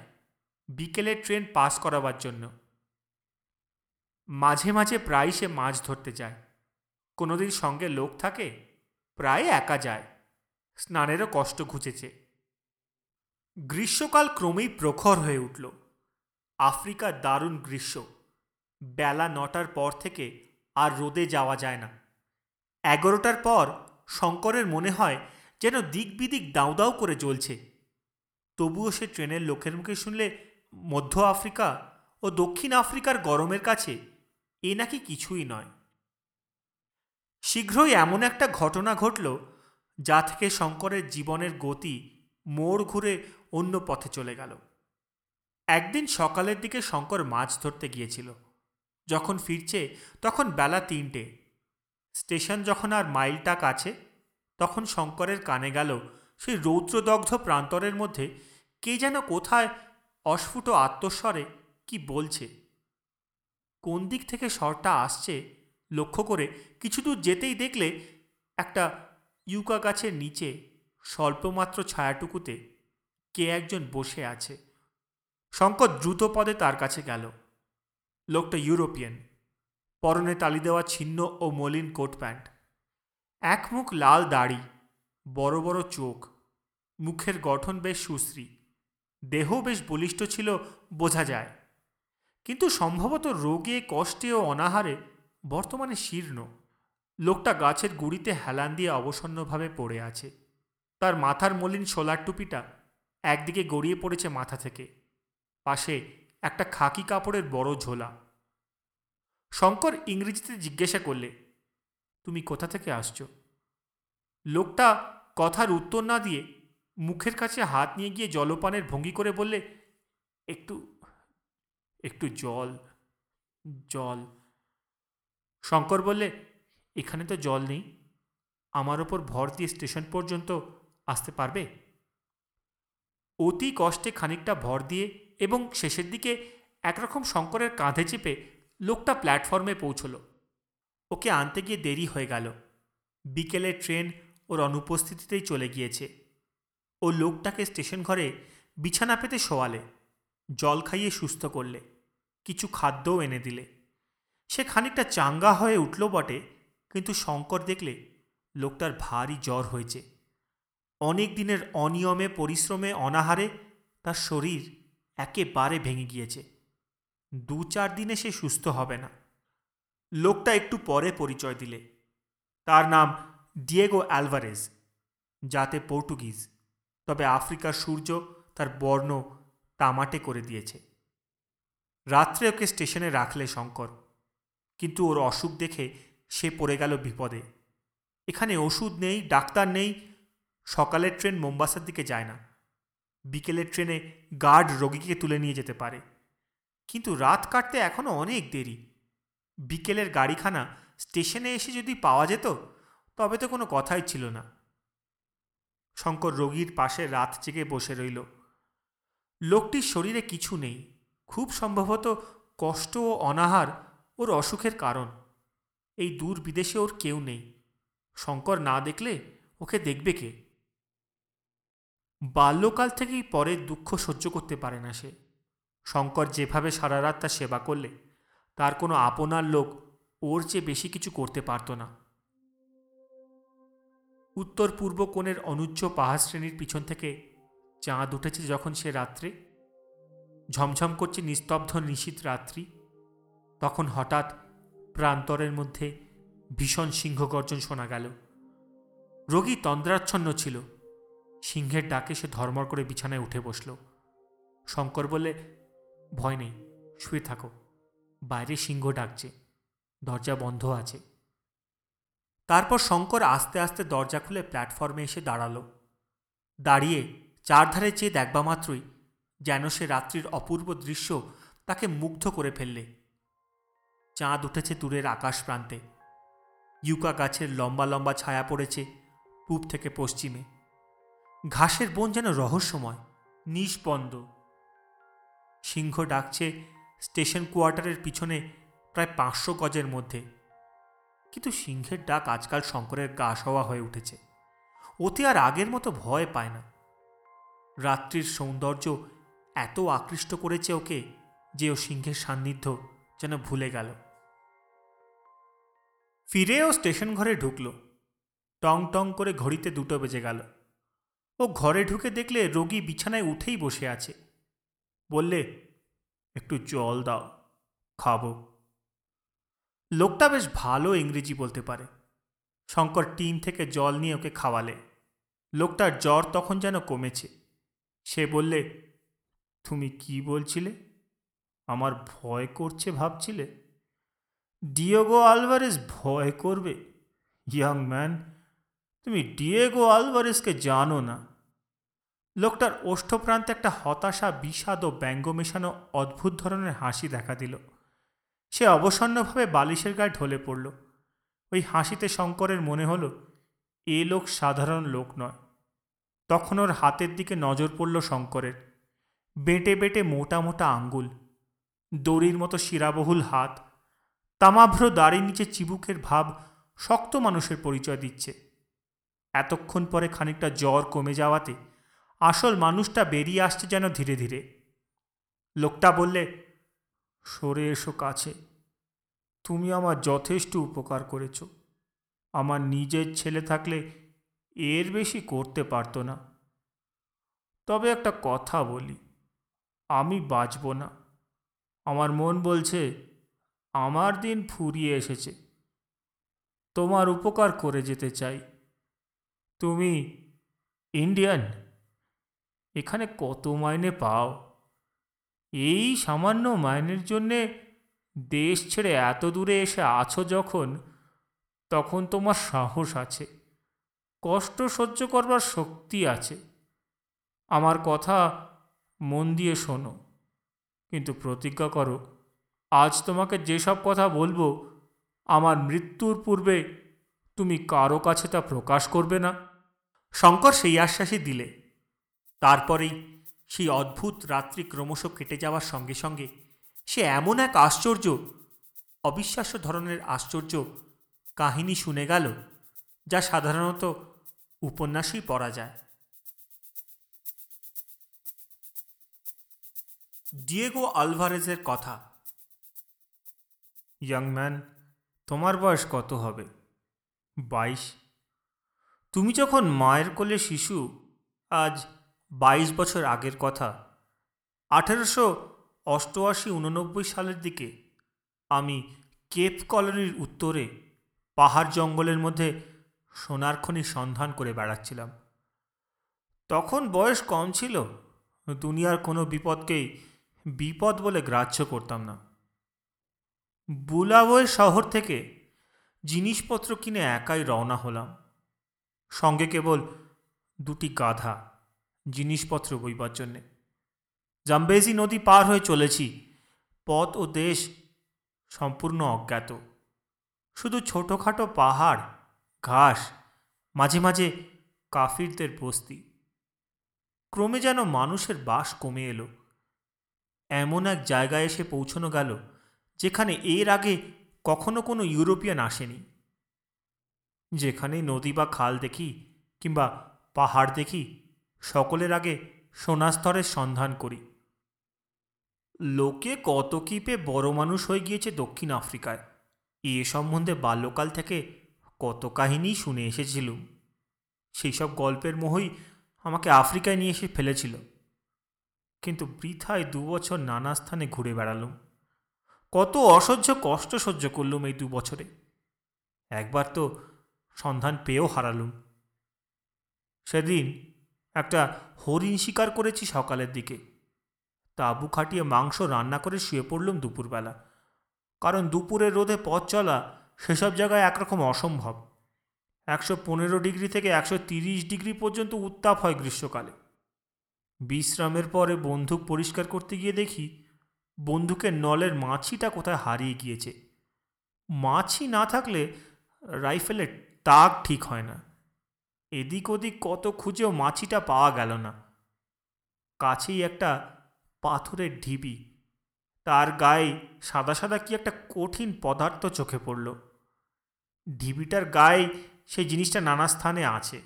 বিকেলের ট্রেন পাস করাবার জন্য। মাঝে মাঝে প্রায় সে মাছ ধরতে যায়। কোনোদিন সঙ্গে লোক থাকে, প্রায় একা যায়। স্নানেরও কষ্ট ঘুচেছে। গ্রীষ্মকাল ক্রমেই প্রখর হয়ে উঠল। আফ্রিকার দারুণ গ্রীষ্ম, বেলা নটার পর থেকে আর রোদে যাওয়া যায় না। এগারোটার পর শঙ্করের মনে হয় যেন দিক বিদিক দাউ দাউ করে জ্বলছে। তবুও সে ট্রেনের লোকের মুখে শুনলে মধ্য আফ্রিকা ও দক্ষিণ আফ্রিকার গরমের কাছে এ নাকি কিছুই নয়। শীঘ্রই এমন একটা ঘটনা ঘটল যা থেকে শঙ্করের জীবনের গতি মোড় ঘুরে অন্য পথে চলে গেল। একদিন সকালের দিকে শঙ্কর মাছ ধরতে গিয়েছিল। যখন ফিরছে, তখন বেলা তিনটে। স্টেশন যখন আর মাইলটা কাছে, তখন শঙ্করের কানে গেল সেই রৌদ্রদগ্ধ প্রান্তরের মধ্যে কে যেন কোথায় অস্ফুট আত্মস্বরে কি বলছে। কোন দিক থেকে স্বরটা আসছে লক্ষ্য করে কিছু দূর যেতেই দেখলে একটা ইউকা গাছের নিচে স্বল্পমাত্র ছায়াটুকুতে কে একজন বসে আছে। শঙ্কর দ্রুত পদে তার কাছে গেল। লোকটা ইউরোপিয়ান। পরনে তালি দেওয়া ছিন্ন ও মলিন কোট প্যান্ট। এক মুখ লাল দাড়ি, বড় বড় চোখ। মুখের গঠন বেশ সুশ্রী। দেহ বেশ বলিষ্ঠ ছিল, বোঝা যায়। কিন্তু সম্ভবত রোগে, কষ্টে ও অনাহারে বর্তমানে শীর্ণ। লোকটা গাছের গুড়িতে হেলান দিয়ে অবসন্নভাবে পড়ে আছে। তার মাথার মলিন সোলার টুপিটা একদিকে গড়িয়ে পড়েছে মাথা থেকে। পাশে একটা খাকি কাপড়ের বড় ঝোলা। শঙ্কর ইংরেজিতে জিজ্ঞাসা করলে, তুমি কোথা থেকে আসছো? লোকটা কথার উত্তর না দিয়ে মুখের কাছে হাত নিয়ে গিয়ে জলপানের ভঙ্গি করে বললে, একটু একটু জল জল। শঙ্কর বললে, এখানে তো জল নেই। আমার ওপর ভর দিয়ে স্টেশন পর্যন্ত আসতে পারবে? অতি কষ্টে খানিকটা ভর দিয়ে এবং শেষের দিকে একরকম শঙ্করের কাঁধে চেপে লোকটা প্ল্যাটফর্মে পৌঁছল। ওকে আনতে গিয়ে দেরি হয়ে গেল। বিকেলের ট্রেন ওর অনুপস্থিতিতেই চলে গিয়েছে। ও লোকটাকে স্টেশন ঘরে বিছানা পেতে শোয়ালে, জল খাইয়ে সুস্থ করলে, কিছু খাদ্যও এনে দিলে। সে খানিকটা চাঙ্গা হয়ে উঠল বটে, কিন্তু শঙ্কর দেখলে লোকটার ভারী জ্বর হয়েছে। অনেক দিনের অনিয়মে, পরিশ্রমে, অনাহারে তার শরীর একেবারে ভেঙে গিয়েছে। দু চার দিনে সে সুস্থ হবে না। লোকটা একটু পরে পরিচয় দিলে। তার নাম ডিয়েগো অ্যালভারেজ যাতে পর্তুগিজ, তবে আফ্রিকার সূর্য তার বর্ণ তামাটে করে দিয়েছে। রাত্রে ওকে স্টেশনে রাখলে শঙ্কর, কিন্তু ওর অসুখ দেখে সে পড়ে গেল বিপদে। এখানে ওষুধ নেই, ডাক্তার নেই, সকালের ট্রেন মোম্বাসার দিকে যায় না। বিকেলের ট্রেনে গার্ড রোগীকে তুলে নিয়ে যেতে পারে। কিন্তু রাত কাটতে এখনও অনেক দেরি। বিকেলের গাড়িখানা স্টেশনে এসে যদি পাওয়া যেত, তবে তো কোনো কথাই ছিল না। শঙ্কর রোগীর পাশে রাত জেগে বসে রইল। লোকটির শরীরে কিছু নেই। খুব সম্ভবত কষ্ট ও অনাহার ওর অসুখের কারণ। এই দূর বিদেশে ওর কেউ নেই। শঙ্কর না দেখলে ওকে দেখবে কে? বাল্যকাল থেকেই পরের দুঃখ সহ্য করতে পারে না সে। শঙ্কর যেভাবে সারা রাত তার সেবা করলে, তার কোনো আপনার লোক ওর চেয়ে বেশি কিছু করতে পারত না। উত্তর পূর্ব কোণের অনুচ্চ পাহাড় শ্রেণির পিছন থেকে চাঁদ উঠেছে যখন সে রাত্রে। ঝমঝম করছে নিস্তব্ধ নিশীত রাত্রি। তখন হঠাৎ প্রান্তরের মধ্যে ভীষণ সিংহগর্জন শোনা গেল। রোগী তন্দ্রাচ্ছন্ন ছিল। সিংহের ডাকে সে ধর্মর করে বিছানায় উঠে বসল। শঙ্কর বলে ভয় নেই, শুয়ে থাকো। বাইরে সিংহ ডাকছে, দরজা বন্ধ আছে। তারপর শঙ্কর আস্তে আস্তে দরজা খুলে প্ল্যাটফর্মে এসে দাঁড়াল। দাঁড়িয়ে চারধারে চেয়ে দেখবা মাত্রই যেন সে রাত্রির অপূর্ব দৃশ্য তাকে মুগ্ধ করে ফেললে। চাঁদ উঠেছে দূরের আকাশ প্রান্তে। ইউকা গাছের লম্বা লম্বা ছায়া পড়েছে পূব থেকে পশ্চিমে। ঘাসের বন যেন রহস্যময়, নিষ্পন্দ। সিংহ ডাকছে স্টেশন কোয়ার্টারের পিছনে প্রায় পাঁচশো গজের মধ্যে। কিন্তু সিংহের ডাক আজকাল শঙ্করের গা সওয়া হয়ে উঠেছে। ওতে আর আগের মতো ভয় পায় না। রাত্রির সৌন্দর্য এত আকৃষ্ট করেছে ওকে যে ও সিংহের সান্নিধ্য যেন ভুলে গেল। ফিরেও স্টেশন ঘরে ঢুকল। টং টং করে ঘড়িতে দুটো বেজে গেল। ও ঘরে ঢুকে দেখলে রোগী বিছানায় উঠেই বসে আছে। বললে, একটু জল দাও, খাব। লোকটা বেশ ভালো ইংরেজি বলতে পারে। শঙ্কর টিন থেকে জল নিয়ে ওকে খাওয়ালে। লোকটার জ্বর তখন যেন কমেছে। সে বললে, তুমি কি বলছিলে? আমার ভয় করছে ভাবছিলে? ডিওগো আলভারেজ ভয় করবে? ইয়াং ম্যান তুমি ডিয়েগো আলভারেসকে জানো না। লোকটার ওষ্ঠপ্রান্তে একটা হতাশা, বিষাদ ও ব্যঙ্গ মেশানো অদ্ভুত ধরনের হাসি দেখা দিল। সে অবসন্নভাবে বালিশের গায়ে ঢলে পড়ল। ওই হাসিতে শঙ্করের মনে হলো, এ লোক সাধারণ লোক নয়। তখন ওর হাতের দিকে নজর পড়ল শঙ্করের। বেটে বেটে মোটা মোটা আঙ্গুল, দড়ির মতো শিরাবহুল হাত, তামাভ্র দাড়ির নিচে চিবুকের ভাব শক্ত মানুষের পরিচয় দিচ্ছে। এতক্ষণ পরে খানিকটা জ্বর কমে যাওয়াতে আসল মানুষটা বেরিয়ে আসছে যেন ধীরে ধীরে। লোকটা বললে, সরে এসো কাছে। তুমি আমার যথেষ্ট উপকার করেছ। আমার নিজের ছেলে থাকলে এর বেশি করতে পারতো না। তবে একটা কথা বলি, আমি বাঁচব না। আমার মন বলছে, আমার দিন ফুরিয়ে এসেছে। তোমার উপকার করে যেতে চাই। তুমি ইন্ডিয়ান এখানে কত মাইনে পাও? এই সামান্য মাইনের জন্যে দেশ ছেড়ে এত দূরে এসে আছো যখন, তখন তোমার সাহস আছে। কষ্ট সহ্য করবার শক্তি আছে। আমার কথা মন দিয়ে শোনো। কিন্তু প্রতিজ্ঞা করো, আজ তোমাকে যেসব কথা বলব, আমার মৃত্যুর পূর্বে তুমি কারও কাছে তা প্রকাশ করবে না। শঙ্কর সেই আশ্বাসই দিলে। তারপরেই সেই অদ্ভুত রাত্রি ক্রমশ কেটে যাওয়ার সঙ্গে সঙ্গে সে এমন এক আশ্চর্য, অবিশ্বাস্য ধরনের আশ্চর্য কাহিনী শুনে গেল, যা সাধারণত উপন্যাসই পড়া যায়। ডিয়েগো আলভারেজের কথা। ইয়াং ম্যান, তোমার বয়স কত হবে? বাইশ। তুমি যখন মায়ের কোলে শিশু, আজ বাইশ বছর আগের কথা। আঠেরোশো অষ্টআশি উননব্বই সালের দিকে আমি কেপ কলোনির উত্তরে পাহাড় জঙ্গলের মধ্যে সোনার খনির সন্ধান করে বেড়াচ্ছিলাম। তখন বয়স কম ছিল, দুনিয়ার কোনো বিপদকেই বিপদ বলে গ্রাহ্য করতাম না। বুলাবয়ের শহর থেকে জিনিসপত্র কিনে একাই রওনা হলাম। সঙ্গে কেবল দুটি গাধা, জিনিসপত্র বইবার জন্যে। জাম্বেজি নদী পার হয়ে চলেছি, পথ ও দেশ সম্পূর্ণ অজ্ঞাত। শুধু ছোটোখাটো পাহাড়, ঘাস, মাঝে মাঝে কাফিরদের বস্তি। ক্রমে যেন মানুষের বাস কমে এলো। এমন এক জায়গায় এসে পৌঁছনো গেল, যেখানে এর আগে কখনো কোনো ইউরোপিয়ান আসেনি। যেখানে নদী বা খাল দেখি কিংবা পাহাড় দেখি, সকলের আগে সোনাস্তরের সন্ধান করি। লোকে কত কী পেয়ে বড় মানুষ হয়ে গিয়েছে দক্ষিণ আফ্রিকায়, এ সম্বন্ধে বাল্যকাল থেকে কত কাহিনী শুনে এসেছিলুম। সেই সব গল্পের মোহই আমাকে আফ্রিকায় নিয়ে এসে ফেলেছিল। কিন্তু বৃথায় দু বছর নানা স্থানে ঘুরে বেড়ালুম। কত অসহ্য কষ্ট সহ্য করলুম এই দু বছরে। একবার তো সন্ধান পেয়েও হারালুম। সেদিন একটা হরিণ শিকার করেছি সকালের দিকে। তাবু খাটিয়ে মাংস রান্না করে শুয়ে পড়লুম দুপুরবেলা। কারণ দুপুরের রোদে পথ চলা সেসব জায়গায় একরকম অসম্ভব। একশো পনেরো ডিগ্রি থেকে একশো তিরিশ ডিগ্রি পর্যন্ত উত্তাপ হয় গ্রীষ্মকালে। বিশ্রামের পরে বন্দুক পরিষ্কার করতে গিয়ে দেখি বন্দুকের নলের মাছিটা কোথায় হারিয়ে গিয়েছে। মাছি না থাকলে রাইফেলের তাক ঠিক হয় না। এদিক ওদিক কত খুঁজেও মাছিটা পাওয়া গেল না। কাছেই একটা পাথরের ঢিবি। তার গায়ে সাদা সাদা কি একটা কঠিন পদার্থ চোখে পড়ল। ঢিবিটার গায়ে সেই জিনিসটা নানা স্থানে আছে।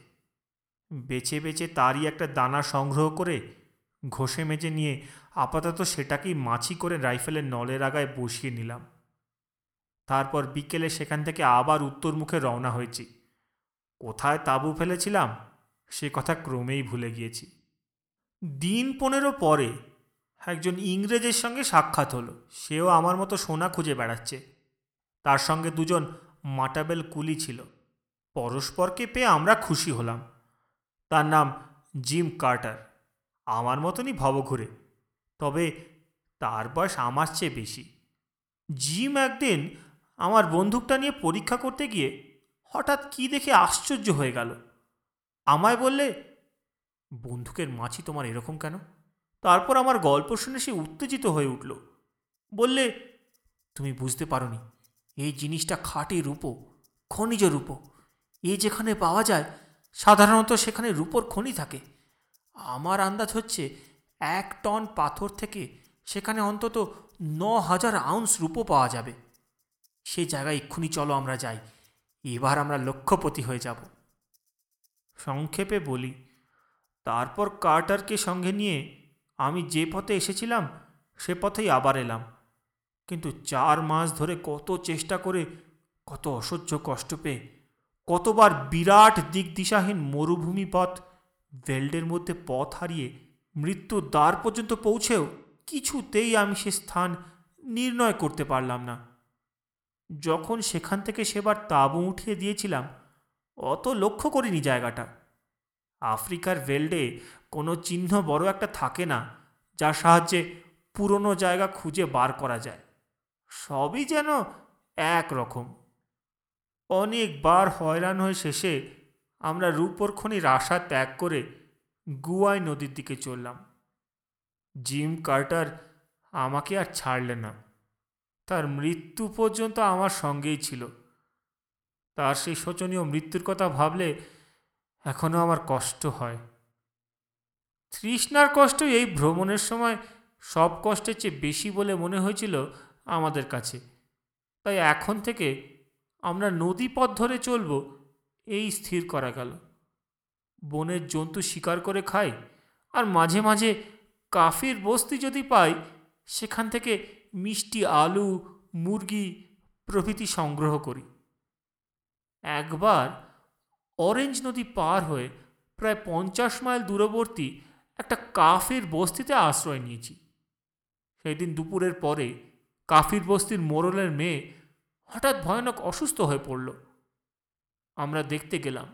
বেছে বেছে তারই একটা দানা সংগ্রহ করে ঘষে মেজে নিয়ে আপাতত সেটাকেই মাছি করে রাইফেলের নলের আগায় বসিয়ে নিলাম। তারপর বিকেলে সেখান থেকে আবার উত্তর মুখে রওনা হয়েছি। কোথায় তাঁবু ফেলেছিলাম? সে কথা ক্রমেই ভুলে গিয়েছি। দিন পনেরো পরে একজন ইংরেজের সঙ্গে সাক্ষাৎ হলো। সেও আমার মতো সোনা খুঁজে বেড়াচ্ছে। তার সঙ্গে দুজন মাটাবেল কুলি ছিল। পরস্পরকে পেয়ে আমরা খুশি হলাম। তার নাম জিম কার্টার। আমার মতনই ভবঘুরে। তবে তার বয়স আমার চেয়ে বেশি। জিম একদিন আমার বন্দুকটা নিয়ে পরীক্ষা করতে গিয়ে হঠাৎ কি দেখে আশ্চর্য হয়ে গেল। আমায় বললে, বন্দুকের মাছি তোমার এরকম কেন? তারপর আমার গল্প শুনে সে উত্তেজিত হয়ে উঠল। বললে, তুমি বুঝতে পারোনি, এই জিনিসটা খাঁটি রূপো, খনিজ রূপো। এ যেখানে পাওয়া যায়, সাধারণত সেখানে রূপোর খনি থাকে। আমার আন্দাজ হচ্ছে এক টন পাথর থেকে সেখানে অন্তত ন হাজার আউন্স রূপো পাওয়া যাবে। সে জায়গায় এক্ষুনি চলো আমরা যাই। এবার আমরা লক্ষ্যপতি হয়ে যাব। সংক্ষেপে বলি, তারপর কার্টারকে সঙ্গে নিয়ে আমি যে পথে এসেছিলাম, সে পথেই আবার এলাম। কিন্তু চার মাস ধরে কত চেষ্টা করে, কত অসহ্য কষ্ট পেয়ে, কতবার বিরাট দিক দিশাহীন মরুভূমি পথ ভেল্ডের মধ্যে পথ হারিয়ে মৃত্যুর দ্বার পর্যন্ত পৌঁছেও কিছুতেই আমি সে স্থান নির্ণয় করতে পারলাম না। যখন সেখান থেকে সেবার তাঁবু উঠিয়ে দিয়েছিলাম, অত লক্ষ্য করিনি জায়গাটা। আফ্রিকার ভেল্ডে কোনো চিহ্ন বড় একটা থাকে না, যার সাহায্যে পুরনো জায়গা খুঁজে বার করা যায়। সবই যেন এক রকম অনেকবার হয়রান হয়ে শেষে আমরা রূপর খনির আশা ত্যাগ করে গুয়াই নদীর দিকে চললাম। জিম কার্টার আমাকে আর ছাড়লে না। তার মৃত্যু পর্যন্ত আমার সঙ্গেই ছিল। তার সেই শোচনীয় মৃত্যুর কথা ভাবলে এখনও আমার কষ্ট হয়। তৃষ্ণার কষ্ট এই ভ্রমণের সময় সব কষ্টের চেয়ে বেশি বলে মনে হয়েছিল আমাদের কাছে। তাই এখন থেকে আমরা নদী পথ ধরে চলব, এই স্থির করা গেল। বনের জন্তু শিকার করে খাই, আর মাঝে মাঝে কাফির বস্তি যদি পাই, সেখান থেকে মিষ্টি আলু, মুরগি প্রভৃতি সংগ্রহ করি। একবার অরেঞ্জ নদী পার হয়ে প্রায় পঞ্চাশ মাইল দূরবর্তী একটা কাফির বস্তিতে আশ্রয় নিয়েছি। সেদিন দুপুরের পরে কাফির বস্তির মোড়লের মেয়ে হঠাৎ ভয়ানক অসুস্থ হয়ে পড়ল। আমরা দেখতে গেলাম,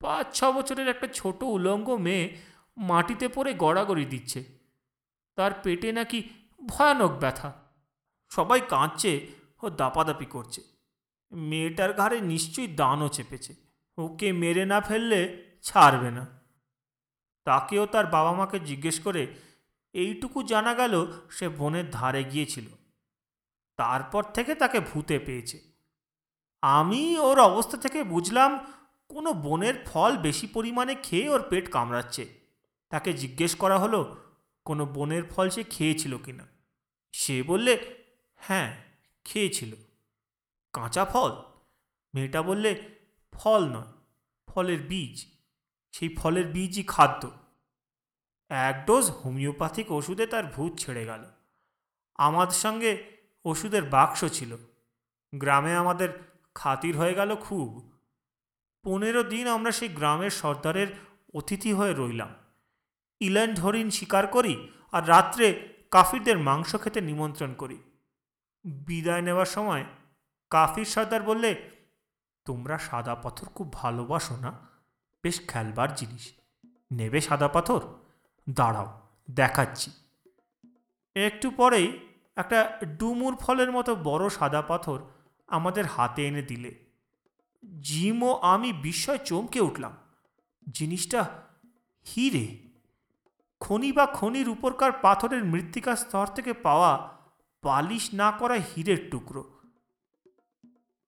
পাঁচ ছ বছরের একটা ছোট উলঙ্গ মেয়ে মাটিতে পড়ে গড়াগড়ি দিচ্ছে। তার পেটে নাকি ভয়ানক ব্যথা। সবাই কাঁদছে ও দাপাদাপি করছে। মেয়েটার ঘাড়ে নিশ্চয়ই দানও চেপেছে। ওকে মেরে না ফেললে ছাড়বে না। তাকেও তার বাবা মাকে জিজ্ঞেস করে এইটুকু জানা গেল সে বনের ধারে গিয়েছিল। তারপর থেকে তাকে ভূতে পেয়েছে। আমি ওর অবস্থা থেকে বুঝলাম কোনো বনের ফল বেশি পরিমাণে খেয়ে ওর পেট কামড়াচ্ছে। তাকে জিজ্ঞেস করা হলো, কোনো বনের ফল সে খেয়েছিল কিনা? সে বললে হ্যাঁ খেয়েছিল। কাঁচা ফল? মেয়েটা বললে, ফল নয়, ফলের বীজ। সেই ফলের বীজই খাদ্য। এক ডোজ হোমিওপ্যাথিক ওষুধে তার ভূত ছেড়ে গেল। আমাদের সঙ্গে ওষুধের বাক্স ছিল। গ্রামে আমাদের খাতির হয়ে গেল খুব। পনেরো দিন আমরা সেই গ্রামের সর্দারের অতিথি হয়ে রইলাম। ইল্যান্ড হরিণ শিকার করি আর রাত্রে কাফিরদের মাংস খেতে নিমন্ত্রণ করি। বিদায় নেওয়ার সময় কাফির সর্দার বললে, তোমরা সাদা পাথর খুব ভালোবাসো না? বেশ খেলবার জিনিস। নেবে সাদা পাথর? দাঁড়াও, দেখাচ্ছি। একটু পরেই একটা ডুমুর ফলের মতো বড় সাদা পাথর আমাদের হাতে এনে দিলে। জিম ও আমি বিস্ময় চমকে উঠলাম। জিনিসটা হিরে! খনি বা খনির উপরকার পাথরের মৃত্তিকার স্তর থেকে পাওয়া পালিশ না করা হীরের টুকরো।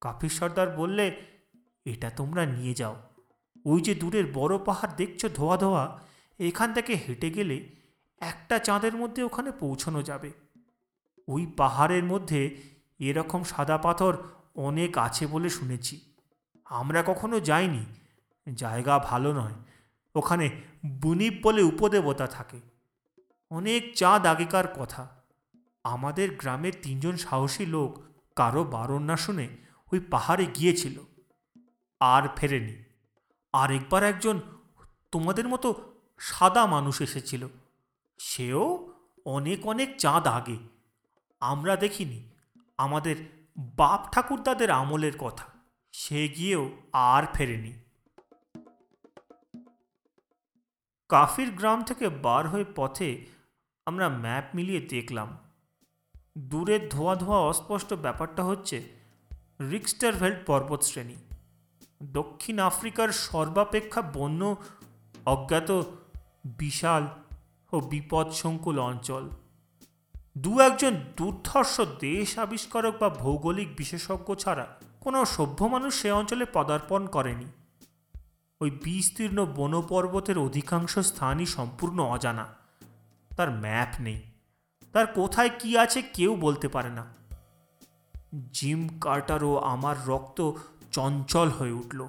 কাফির সর্দার বললে, এটা তোমরা নিয়ে যাও। ওই যে দূরের বড় পাহাড় দেখছ ধোয়া ধোয়া, এখান থেকে হেঁটে গেলে একটা চাঁদের মধ্যে ওখানে পৌঁছানো যাবে। ওই পাহাড়ের মধ্যে এরকম সাদা পাথর অনেক আছে বলে শুনেছি। আমরা কখনো যাইনি। জায়গা ভালো নয়। ওখানে বুনিপ বলে উপদেবতা থাকে। অনেক চাঁদ আগেকার কথা। আমাদের গ্রামের তিনজন সাহসী লোক কারও বারণ না শুনে ওই পাহাড়ে গিয়েছিল। আর ফেরেনি। আর একবার একজন তোমাদের মতো সাদা মানুষ এসেছিল। সেও অনেক অনেক চাঁদ আগে। আমরা দেখিনি আমাদের বাপ ঠাকুরদাদের আমলের কথা। সে গিয়েও আর ফেরেনি। কাফির গ্রাম থেকে বার হয়ে পথে আমরা ম্যাপ মিলিয়ে দেখলাম। দূরের ধোয়া ধোয়া অস্পষ্ট ব্যাপারটা হচ্ছে রিক্সটারভেল্ট পর্বতশ্রেণী দক্ষিণ আফ্রিকার সর্বাপেক্ষা বন্য, অজ্ঞাত, বিশাল ও বিপদসংকুল অঞ্চল। দু একজন দুর্ধর্ষ দেশ আবিষ্কারক বা ভৌগোলিক বিশেষজ্ঞ ছাড়া কোনো সভ্য মানুষ সে অঞ্চলে পদার্পণ করেনি। ওই বিস্তীর্ণ বনপর্বতের অধিকাংশ স্থানই সম্পূর্ণ অজানা। তার ম্যাপ নেই। তার কোথায় কি আছে কেউ বলতে পারে না। জিম কার্টার ও আমার রক্ত চঞ্চল হয়ে উঠল।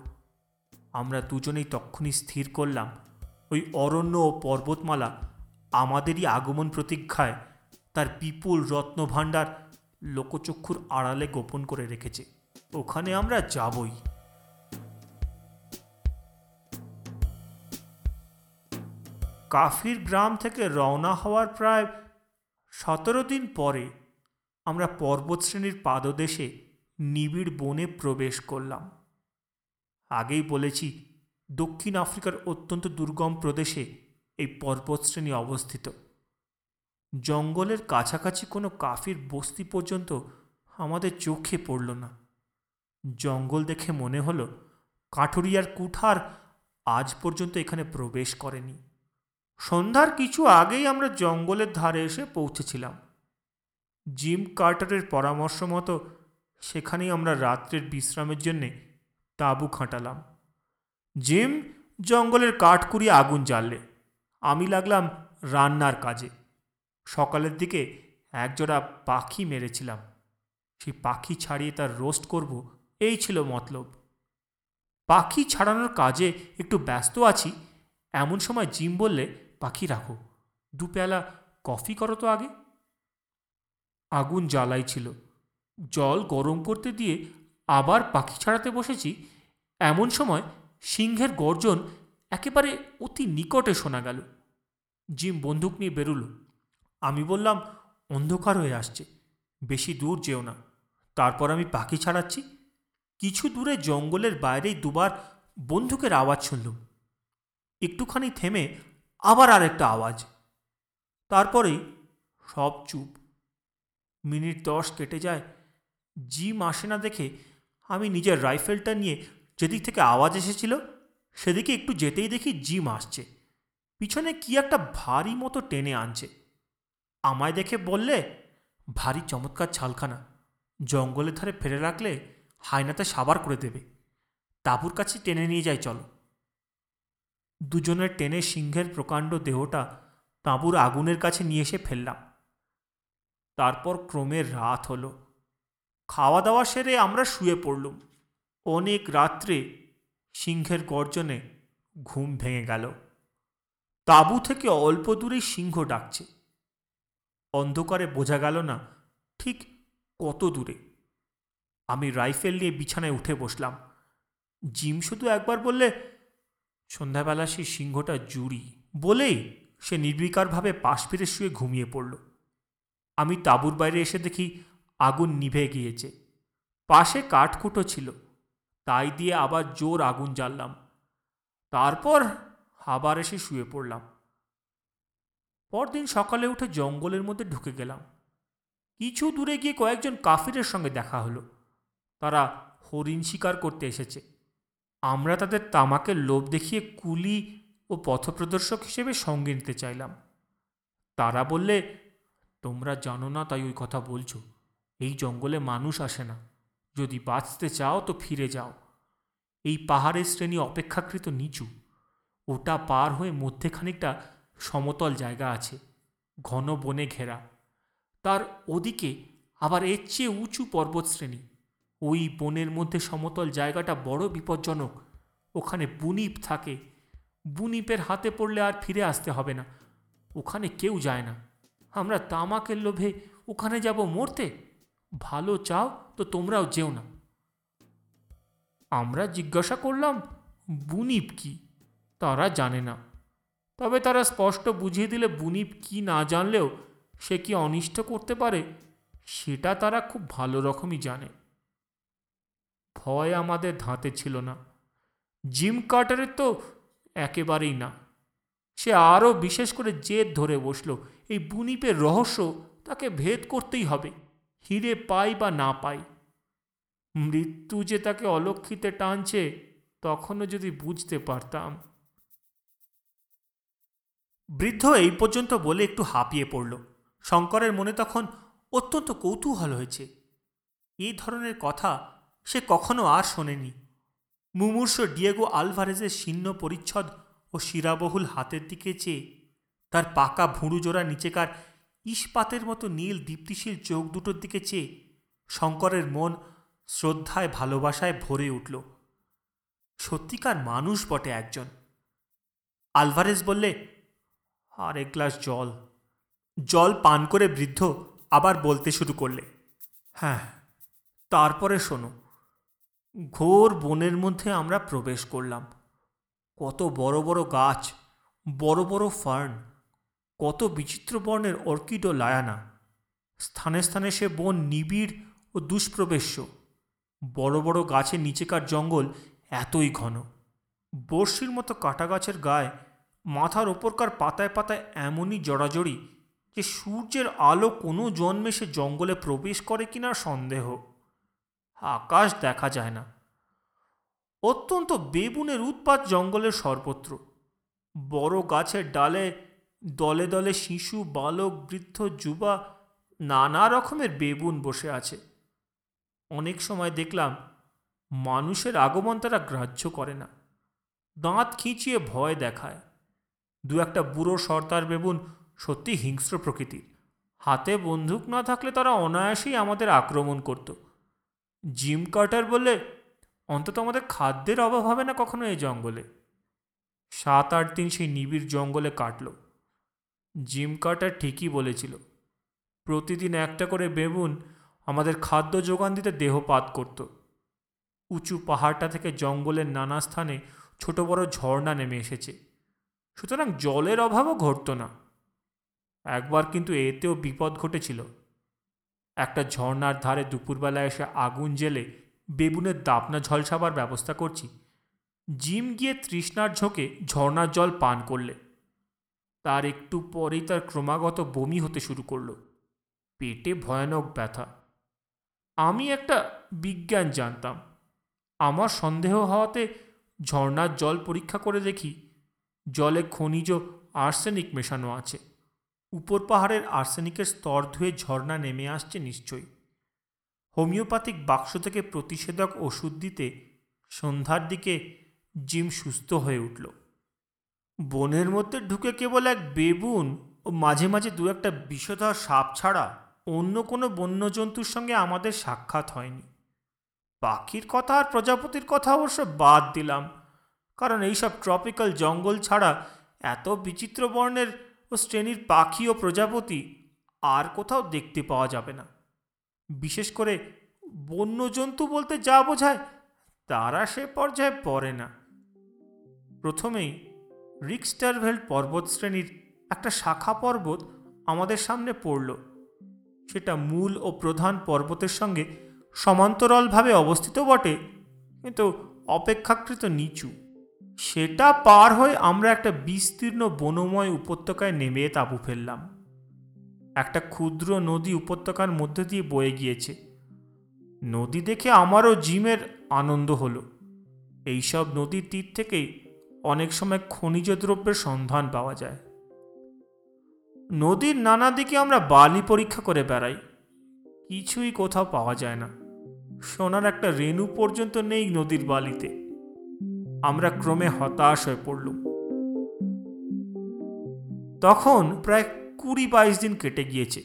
আমরা দুজনেই তক্ষুনি স্থির করলাম। ওই অরণ্য ও পর্বতমালা আমাদেরই আগমন প্রতীক্ষায় তার বিপুল রত্নভাণ্ডার লোকচক্ষুর আড়ালে গোপন করে রেখেছে। ওখানে আমরা যাবই। কাফির গ্রাম থেকে রওনা হওয়ার প্রায় সতেরো দিন পরে আমরা পর্বতশ্রেণীর পাদদেশে নিবিড় বনে প্রবেশ করলাম। আগেই বলেছি, দক্ষিণ আফ্রিকার অত্যন্ত দুর্গম প্রদেশে এই পর্বতশ্রেণী অবস্থিত। জঙ্গলের কাছাকাছি কোনো কাফির বস্তি পর্যন্ত আমাদের চোখে পড়ল না। জঙ্গল দেখে মনে হলো, কাঠুরিয়ার কুঠার আজ পর্যন্ত এখানে প্রবেশ করেনি। সন্ধ্যার কিছু আগেই আমরা জঙ্গলের ধারে এসে পৌঁছেছিলাম। জিম কার্টারের পরামর্শ মতো সেখানেই আমরা রাত্রের বিশ্রামের জন্যে তাঁবু খাটালাম। জিম জঙ্গলের কাঠ কুড়িয়ে আগুন জ্বাললে। আমি লাগলাম রান্নার কাজে। সকালের দিকে একজোড়া পাখি মেরেছিলাম। সেই পাখি ছাড়িয়ে তার রোস্ট করব, এই ছিল মতলব। পাখি ছাড়ানোর কাজে একটু ব্যস্ত আছি, এমন সময় জিম বললে পাখি রাখো। দু পেয়ালা কফি করো তো আগে। আগুন জ্বালাই ছিল। জল গরম করতে দিয়ে আবার পাখি ছাড়াতে বসেছি। এমন সময় সিংহের গর্জন একেবারে অতি নিকটে শোনা গেল। জিম বন্দুক নিয়ে বেরুল। আমি বললাম, অন্ধকার হয়ে আসছে। বেশি দূর যেও না। তারপর আমি পাখি ছাড়াচ্ছি। কিছু দূরে জঙ্গলের বাইরেই দুবার বন্দুকের আওয়াজ শুনলুম। একটুখানি থেমে আবার আরেকটা আওয়াজ। তারপরেই সব চুপ। মিনিট দশ কেটে যায়। জিম আসে না দেখে আমি নিজের রাইফেলটা নিয়ে যেদিক থেকে আওয়াজ এসেছিল, সেদিকে একটু যেতেই দেখি জিম আসছে। পিছনে কি একটা ভারী মতো টেনে আনছে। আমায় দেখে বললে, ভারী চমৎকার ছালখানা। জঙ্গলের ধারে ফেলে রাখলে হায়নাতে সাবার করে দেবে। তাঁবুর কাছে টেনে নিয়ে যায় চলো। দুজনের টেনে সিংহের প্রকাণ্ড দেহটা তাঁবুর আগুনের কাছে নিয়ে এসে ফেললাম। তারপর ক্রমে রাত হলো। খাওয়া দাওয়া সেরে আমরা শুয়ে পড়লুম। অনেক রাত্রে সিংহের গর্জনে ঘুম ভেঙে গেল। তাঁবু থেকে অল্প দূরেই সিংহ ডাকছে। অন্ধকারে বোঝা গেল না ঠিক কত দূরে। আমি রাইফেল নিয়ে বিছানায় উঠে বসলাম। জিম শুধু একবার বললে সন্ধ্যাবেলা সেই সিংহটা জুড়ি বলেই সে নির্বিকারভাবে পাশ ফিরে শুয়ে ঘুমিয়ে পড়ল। আমি তাঁবুর বাইরে এসে দেখি আগুন নিভে গিয়েছে। পাশে কাঠকুটো ছিল। তাই দিয়ে আবার জোর আগুন জ্বাললাম। তারপর আবার এসে শুয়ে পড়লাম। পরদিন সকালে উঠে জঙ্গলের মধ্যে ঢুকে গেলাম। কিছু দূরে গিয়ে কয়েকজন কাফিরের সঙ্গে দেখা হলো। তারা হরিণ শিকার করতে এসেছে। আমরা তাদের তামাকের লোভ দেখিয়ে কুলি ও পথপ্রদর্শক হিসেবে সঙ্গে নিতে চাইলাম। তারা বললে, তোমরা জানো না তাই ওই কথা বলছো। এই জঙ্গলে মানুষ আসে না। যদি বাঁচতে চাও তো ফিরে যাও। এই পাহাড়ের শ্রেণি অপেক্ষাকৃত নিচু। ওটা পার হয়ে মধ্যে খানিকটা সমতল জায়গা আছে, ঘন বনে ঘেরা। তার ওদিকে আবার এর চেয়ে উঁচু পর্বতশ্রেণী। ওই বনের মধ্যে সমতল জায়গাটা বড় বিপজ্জনক। ওখানে বুনিপ থাকে। বুনিপের হাতে পড়লে আর ফিরে আসতে হবে না। ওখানে কেউ যায় না। আমরা তামাকের লোভে ওখানে যাব মরতে? ভালো চাও তো তোমরাও যেও না। আমরা জিজ্ঞাসা করলাম, বুনিপ কি? তারা জানে না। তবে তারা স্পষ্ট বুঝিয়ে দিলে বুনিপ কি না জানলেও সে কি অনিষ্ট করতে পারে? সেটা তারা খুব ভালো রকমই জানে। ভয় আমাদের ধাঁতে ছিল না। জিম কার্টারের তো একেবারেই না। সে আরও বিশেষ করে জেদ ধরে বসল, এই বুনিপের রহস্য তাকে ভেদ করতেই হবে, হিরে পাই বা না পাই। মৃত্যু যে তাকে অলক্ষিতে টানছে, তখনও যদি বুঝতে পারতাম। বৃদ্ধ এই পর্যন্ত বলে একটু হাঁপিয়ে পড়ল। শঙ্করের মনে তখন অত্যন্ত কৌতূহল হয়েছে। এই ধরনের কথা সে কখনো আর শোনেনি। মুমূর্ষ ডিয়েগো আলভারেজের শীর্ণ পরিচ্ছদ ও শিরাবহুল হাতের দিকে চেয়ে তার পাকা ভুঁড়ু জোড়া নিচেকার ইস্পাতের মতো নীল দীপ্তিশীল চোখ দুটোর দিকে চেয়ে শঙ্করের মন শ্রদ্ধায় ভালোবাসায় ভরে উঠল। সত্যিকার মানুষ বটে একজন। আলভারেজ বললে, আর এক গ্লাস জল। জল পান করে বৃদ্ধ আবার বলতে শুরু করলে হ্যাঁ তারপরে শোনো। ঘোর বনের মধ্যে আমরা প্রবেশ করলাম। কত বড় বড় গাছ, বড় বড় ফার্ন, কত বিচিত্র বর্ণের অর্কিড ও লায়ানা। স্থানে স্থানে সে বন নিবিড় ও দুষ্প্রবেশ্য। বড় বড় গাছের নিচেকার জঙ্গল এতই ঘন। বর্ষির মতো কাটা গাছের গায়ে, মাথার ওপরকার পাতায় পাতায় এমনই জড়াজড়ি যে সূর্যের আলো কোনো জন্মে সে জঙ্গলে প্রবেশ করে কিনা সন্দেহ। আকাশ দেখা যায় না। অত্যন্ত বেবুনের উৎপাত জঙ্গলের সর্বত্র। বড় গাছের ডালে দলে দলে শিশু, বালক, বৃদ্ধ, যুবা নানা রকমের বেবুন বসে আছে। অনেক সময় দেখলাম মানুষের আগমন তারা গ্রাহ্য করে না। দাঁত খিঁচিয়ে ভয় দেখায়। দু একটা বুড়ো সর্দার বেবুন সত্যি হিংস্র প্রকৃতির। হাতে বন্দুক না থাকলে তারা অনায়াসেই আমাদের আক্রমণ করত। জিম কার্টার বললে অন্তত আমাদের খাদ্যের অভাব হবে না কখনো এই জঙ্গলে। সাত আট দিন সেই নিবিড় জঙ্গলে কাটল। জিম কার্টার ঠিকই বলেছিল, প্রতিদিন একটা করে বেবুন আমাদের খাদ্য যোগান দিতে দেহপাত করত। উঁচু পাহাড়টা থেকে জঙ্গলের নানা স্থানে ছোট বড় ঝর্ণা নেমে এসেছে। সুতরাং জলের অভাবও ঘটত না। একবার কিন্তু এতেও বিপদ ঘটেছিল। একটা ঝর্ণার ধারে দুপুরবেলা এসে আগুন জেলে বেগুনের দাপনা ঝলসাবার ব্যবস্থা করছি। জিম গিয়ে তৃষ্ণার ঝোঁকে ঝর্ণার জল পান করলে। তার একটু পরেই তার ক্রমাগত বমি হতে শুরু করল। পেটে ভয়ানক ব্যথা। আমি একটা বিজ্ঞান জানতাম। আমার সন্দেহ হওয়াতে ঝর্ণার জল পরীক্ষা করে দেখি, জলে খনিজ আর্সেনিক মেশানো আছে। উপর পাহাড়ের আর্সেনিকের স্তর ধুয়ে ঝর্ণা নেমে আসছে নিশ্চয়ই। হোমিওপ্যাথিক বাক্স থেকে প্রতিষেধক ওষুধ দিতে সন্ধ্যার দিকে জিম সুস্থ হয়ে উঠল। বনের মধ্যে ঢুকে কেবল এক বেবুন ও মাঝে মাঝে দু একটা বিষধর সাপ ছাড়া অন্য কোনো বন্যজন্তুর সঙ্গে আমাদের সাক্ষাৎ হয়নি। পাখির কথা আর প্রজাপতির কথা অবশ্য বাদ দিলাম, কারণ এইসব ট্রপিক্যাল জঙ্গল ছাড়া এত বিচিত্র বর্ণের ও শ্রেণির পাখি ও প্রজাপতি আর কোথাও দেখতে পাওয়া যাবে না। বিশেষ করে বন্যজন্তু বলতে যা বোঝায়, তারা সে পর্যায়ে পড়ে না। প্রথমেই রিক্সটারভেল্ট পর্বত শ্রেণির একটা শাখা পর্বত আমাদের সামনে পড়ল। সেটা মূল ও প্রধান পর্বতের সঙ্গে সমান্তরালভাবে অবস্থিত বটে, কিন্তু অপেক্ষাকৃত নিচু। সেটা পার হয়ে আমরা একটা বিস্তীর্ণ বনময় উপত্যকায় নেমে তাঁবু ফেললাম। একটা ক্ষুদ্র নদী উপত্যকার মধ্যে দিয়ে বয়ে গিয়েছে। নদী দেখে আমারও জিমের আনন্দ হলো। এইসব নদীর তীর থেকেই অনেক সময় খনিজ দ্রব্যের সন্ধান পাওয়া যায়। নদীর নানা দিকে আমরা বালি পরীক্ষা করে বেড়াই। কিছুই কোথাও পাওয়া যায় না। সোনার একটা রেণু পর্যন্ত নেই নদীর বালিতে। আমরা ক্রমে হতাশ হয়ে পড়লুম। তখন প্রায় কুড়ি বাইশ দিন কেটে গিয়েছে।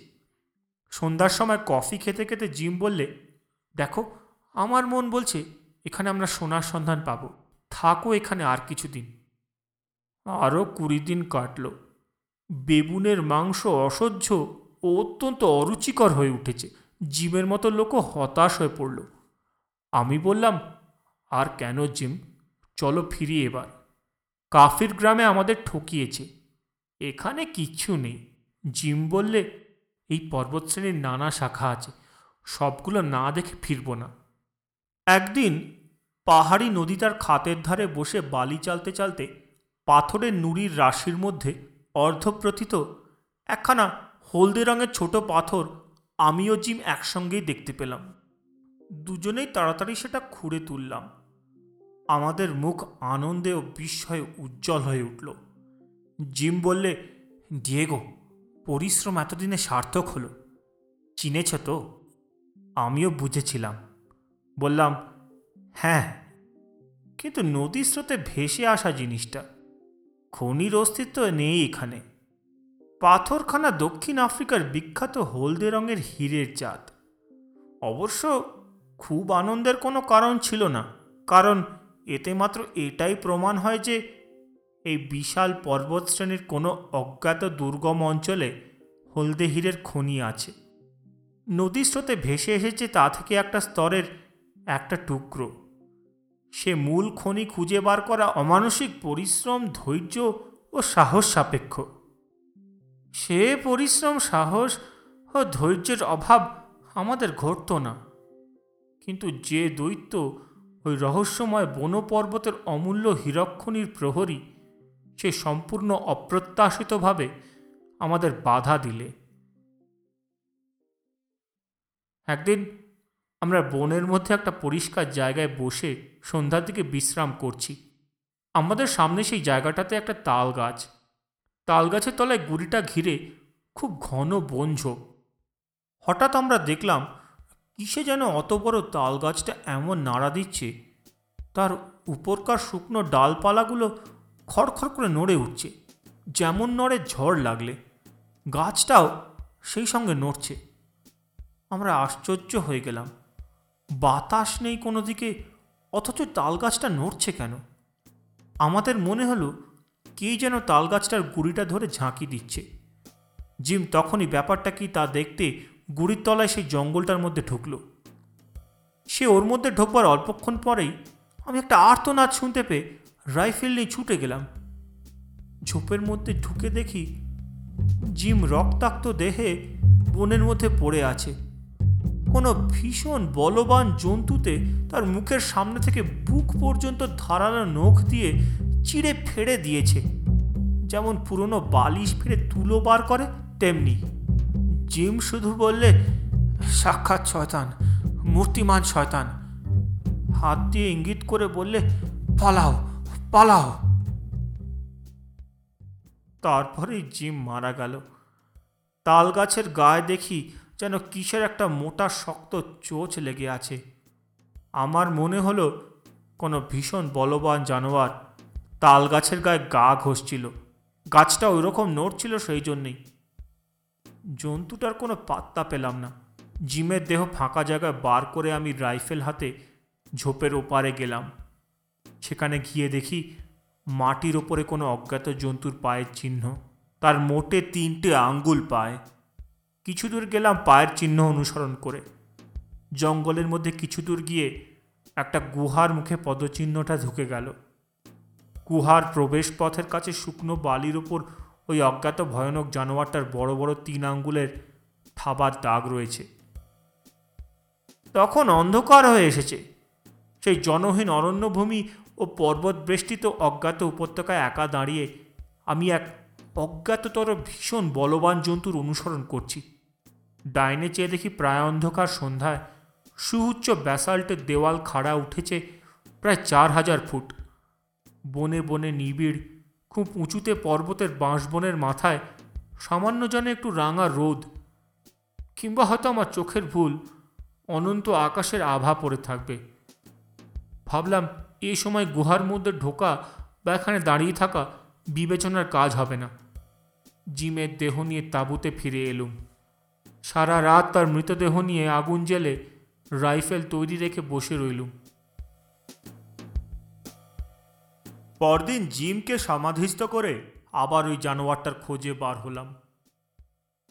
সন্ধ্যার সময় কফি খেতে খেতে জিম বললে, দেখো, আমার মন বলছে এখানে আমরা সোনার সন্ধান পাব। থাকো এখানে আর কিছু দিন আরও কুড়ি দিন কাটল। বেবুনের মাংস অসহ্য ও অত্যন্ত অরুচিকর হয়ে উঠেছে। জিমের মতো লোকও হতাশ হয়ে পড়ল। আমি বললাম, আর কেন জিম? চলো ফিরি এবার। কাফির গ্রামে আমাদের ঠকিয়েছে। এখানে কিচ্ছু নেই। জিম বললে, এই পর্বত শ্রেণির নানা শাখা আছে। সবগুলো না দেখে ফিরব না। একদিন পাহাড়ি নদী তার খাতের ধারে বসে বালি চালতে চালতে পাথরের নুড়ির রাশির মধ্যে অর্ধপ্রথিত একখানা হলদে রঙের ছোট পাথর আমিও জিম একসঙ্গেই দেখতে পেলাম। দুজনেই তাড়াতাড়ি সেটা খুঁড়ে তুললাম। আমাদের মুখ আনন্দে ও বিস্ময়ে উজ্জ্বল হয়ে উঠল। জিম বললে, ডিয়েগো, পরিশ্রম এতদিনে সার্থক হলো। চিনেছ তো? আমিও বুঝেছিলাম। বললাম হ্যাঁ কিন্তু নদীর স্রোতে ভেসে আসা জিনিসটা। খনির অস্তিত্ব নেই এখানে। পাথরখানা দক্ষিণ আফ্রিকার বিখ্যাত হলদে রঙের হীরের জাত। অবশ্য খুব আনন্দের কোনো কারণ ছিল না, কারণ এতে মাত্র এটাই প্রমাণ হয় যে এই বিশাল পর্বত শ্রেণির কোনো অজ্ঞাত দুর্গম অঞ্চলে হলদে হীরের খনি আছে। নদীর স্রোতে ভেসে এসেছে তা থেকে একটা স্তরের একটা টুকরো। সে মূল খনি খুঁজে বার করা অমানসিক পরিশ্রম, ধৈর্য ও সাহস সাপেক্ষ। সে পরিশ্রম, সাহস ও ধৈর্যের অভাব আমাদের ঘটত না। কিন্তু যে দৈত্য ওই রহস্যময় বনপর্বতের অমূল্য হীরক্ষণীর প্রহরী সে সম্পূর্ণ অপ্রত্যাশিতভাবে আমাদের বাধা দিলে। একদিন আমরা বনের মধ্যে একটা পরিষ্কার জায়গায় বসে সন্ধ্যার দিকে বিশ্রাম করছি। আমাদের সামনে সেই জায়গাটাতে একটা তাল গাছ। তাল গাছের তলায় গুড়িটা ঘিরে খুব ঘন বনঝোপ হঠাৎ আমরা দেখলাম কিসে যেন অত বড় তাল গাছটা এমন নাড়া দিচ্ছে? তার উপরকার শুকনো ডালপালাগুলো খড়খড় করে নড়ে উঠছে, যেমন নড়ে ঝড় লাগলে। গাছটাও সেই সঙ্গে নড়ছে। আমরা আশ্চর্য হয়ে গেলাম। বাতাস নেই কোনো দিকে, অথচ তাল গাছটা নড়ছে কেন? আমাদের মনে হলো, কে যেন তাল গাছটার গুড়িটা ধরে ঝাঁকি দিচ্ছে? জিম, তখনই ব্যাপারটা কি তা দেখতে গুড়ির তলায় সেই জঙ্গলটার মধ্যে ঢুকলো। সে ওর মধ্যে ঢোকবার অল্পক্ষণ পরেই আমি একটা আর্তনাদ শুনতে পেয়ে রাইফেল নিয়ে ছুটে গেলাম। ঝোপের মধ্যে ঢুকে দেখি জিম রক্তাক্ত দেহে বনের মধ্যে পড়ে আছে। কোনো ভীষণ বলবান জন্তুতে তার মুখের সামনে থেকে বুক পর্যন্ত ধারালো নখ দিয়ে চিড়ে ফেড়ে দিয়েছে। যেমন পুরনো বালিশ ফিরে তুলো বার করে, তেমনি। জিম শুধু বললে, সাক্ষাৎ শয়তান, মূর্তিমান শয়তান। হাত দিয়ে ইঙ্গিত করে বললে, পালাও পালাও। তারপরেই জিম মারা গেল। তাল গাছের গায়ে দেখি যেন কিসের একটা মোটা, শক্ত চোচ লেগে আছে। আমার মনে হলো কোনো ভীষণ বলবান জানোয়ার তাল গাছের গায়ে গা ঘষছিল। গাছটা ওই রকম নড়ছিল সেই জন্যেই জন্তুটার কোনো পাত্তা পেলাম না। জিমের দেহ ফাঁকা জায়গায় বার করে আমি রাইফেল হাতে ঝোপের ওপারে গেলাম। সেখানে গিয়ে দেখি মাটির ওপরে কোনো অজ্ঞাত জন্তুর পায়ের চিহ্ন। তার মোটে তিনটে আঙ্গুল পায়। কিছু দূর গেলাম পায়ের চিহ্ন অনুসরণ করে। জঙ্গলের মধ্যে কিছু দূর গিয়ে একটা গুহার মুখে পদচিহ্নটা ঢুকে গেল। গুহার প্রবেশ পথের কাছে শুকনো বালির ওপর ওই অজ্ঞাত ভয়ানক জানোয়ারটার বড় বড় তিন আঙ্গুলের থাবার দাগ রয়েছে। তখন অন্ধকার হয়ে এসেছে। সেই জনহীন অরণ্যভূমি ও পর্বত বেষ্টিত অজ্ঞাত উপত্যকায় একা দাঁড়িয়ে আমি এক অজ্ঞাততর ভীষণ বলবান জন্তুর অনুসরণ করছি। ডাইনে চেয়ে দেখি প্রায় অন্ধকার সন্ধ্যায় সুউচ্চ ব্যাসাল্টের দেওয়াল খাড়া উঠেছে প্রায় চার হাজার ফুট। বনে বনে নিবিড় খুব উঁচুতে পর্বতের বাঁশবনের মাথায় সামান্য যেন একটু রাঙা রোদ, কিংবা হয়তো আমার চোখের ভুল, অনন্ত আকাশের আভা পড়ে থাকবে। ভাবলাম এই সময় গুহার মধ্যে ঢোকা বা এখানে দাঁড়িয়ে থাকা বিবেচনার কাজ হবে না। জিমের দেহ নিয়ে তাঁবুতে ফিরে এলুম। সারা রাত তার মৃতদেহ নিয়ে আগুন জেলে রাইফেল তৈরি রেখে বসে রইলুম। পরদিন জিমকে সমাধিস্থ করে আবার ওই জানোয়ারটার খোঁজে বার হলাম।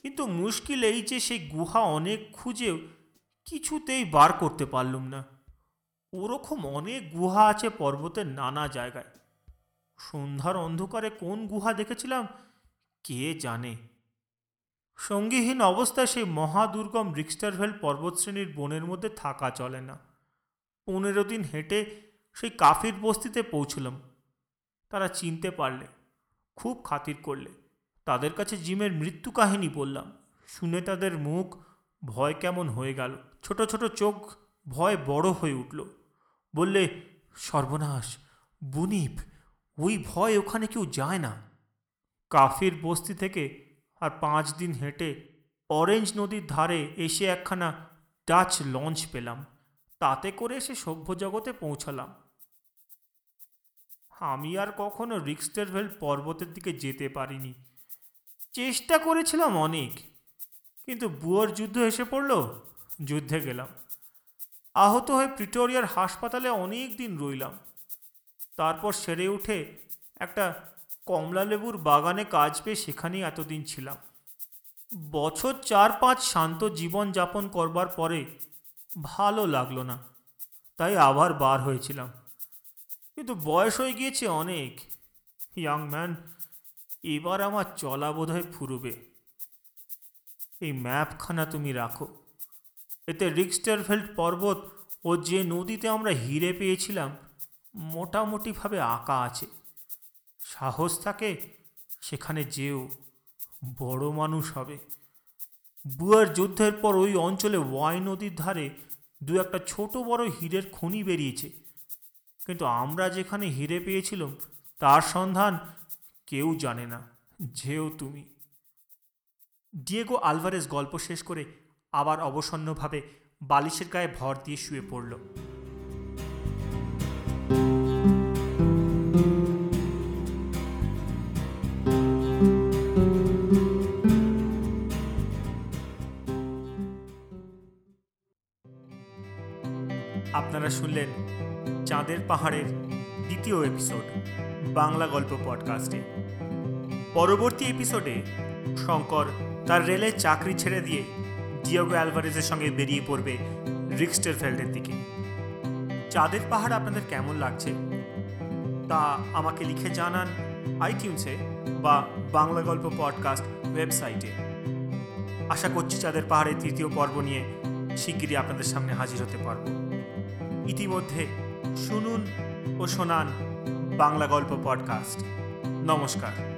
কিন্তু মুশকিল এই যে সেই গুহা অনেক খুঁজেও কিছুতেই বার করতে পারলুম না। ওরকম অনেক গুহা আছে পর্বতের নানা জায়গায়। সন্ধ্যার অন্ধকারে কোন গুহা দেখেছিলাম? কে জানে? সঙ্গীহীন অবস্থায় সেই মহাদুর্গম রিক্সটারভেল পর্বতশ্রেণীর বনের মধ্যে থাকা চলে না। পনেরো দিন হেঁটে সেই কাফির বস্তিতে পৌঁছলাম। তারা চিনতে পারলে, খুব খাতির করলে। তাদের কাছে জিমের মৃত্যু কাহিনী বললাম। শুনে তাদের মুখ ভয় কেমন হয়ে গেল। ছোট ছোট চোখ ভয় বড় হয়ে উঠল। বললে, সর্বনাশ বুনিপ ওই ভয় ওখানে কেউ যায় না। কাফির বস্তি থেকে আর পাঁচ দিন হেঁটে অরেঞ্জ নদীর ধারে এসে একখানা ডাচ লঞ্চ পেলাম। তাতে করে এসে সভ্য জগতে পৌঁছালাম। আমি আর কখনো রিক্সটারভেল পর্বতের দিকে যেতে পারিনি। চেষ্টা করেছিলাম অনেক, কিন্তু বুয়োর যুদ্ধ এসে পড়ল, যুদ্ধে গেলাম। আহত হয়ে প্রিটোরিয়ার হাসপাতালে অনেক দিন রইলাম। তারপর সেরে উঠে একটা কমলালেবুর বাগানে কাজ পেয়ে সেখানেই এতদিন ছিলাম। বছর চার পাঁচ শান্ত জীবন যাপন করবার পরে ভালো লাগল না, তাই আবার বার হয়েছিলাম। কিন্তু বয়স হয়ে গিয়েছে অনেক। ইয়াং ম্যান এবার আমার চলা বোধহয় ফুরবে। এই ম্যাপখানা তুমি রাখো। এতে রিক্সটারভেল্ট পর্বত ও যে নদীতে আমরা হিরে পেয়েছিলাম, মোটামুটিভাবে আঁকা আছে। সাহস থাকে, সেখানে যেও। বড় মানুষ হবে। বুয়ার যুদ্ধের পর ওই অঞ্চলে ওয়াই নদীর ধারে দু একটা ছোট বড় হীরের খনি বেরিয়েছে। কিন্তু আমরা যেখানে হিরে পেয়েছিলাম, তার সন্ধান কেউ জানে না, যেও তুমি। ডিয়েগো আলভারেজ গল্প শেষ করে আবার অবসন্নভাবে বালিশের গায়ে ভর দিয়ে শুয়ে পড়ল। আপনারা শুনলেন চাঁদের পাহাড়ের দ্বিতীয় এপিসোড বাংলা গল্প পডকাস্টে পরবর্তী এপিসোডে শঙ্কর তার রেলের চাকরি ছেড়ে দিয়ে ডিওগো অ্যালভারেজের সঙ্গে বেরিয়ে পড়বে রিক্সটের ফেল্ডের দিকে। চাঁদের পাহাড় আপনাদের কেমন লাগছে? তা আমাকে লিখে জানান আইটিউন্সে বা বাংলা গল্প পডকাস্ট ওয়েবসাইটে আশা করছি চাঁদের পাহাড়ের তৃতীয় পর্ব নিয়ে শিগগিরই আপনাদের সামনে হাজির হতে পারব। ইতিমধ্যে শুনুন ও শোনান বাংলা গল্প পডকাস্ট। নমস্কার।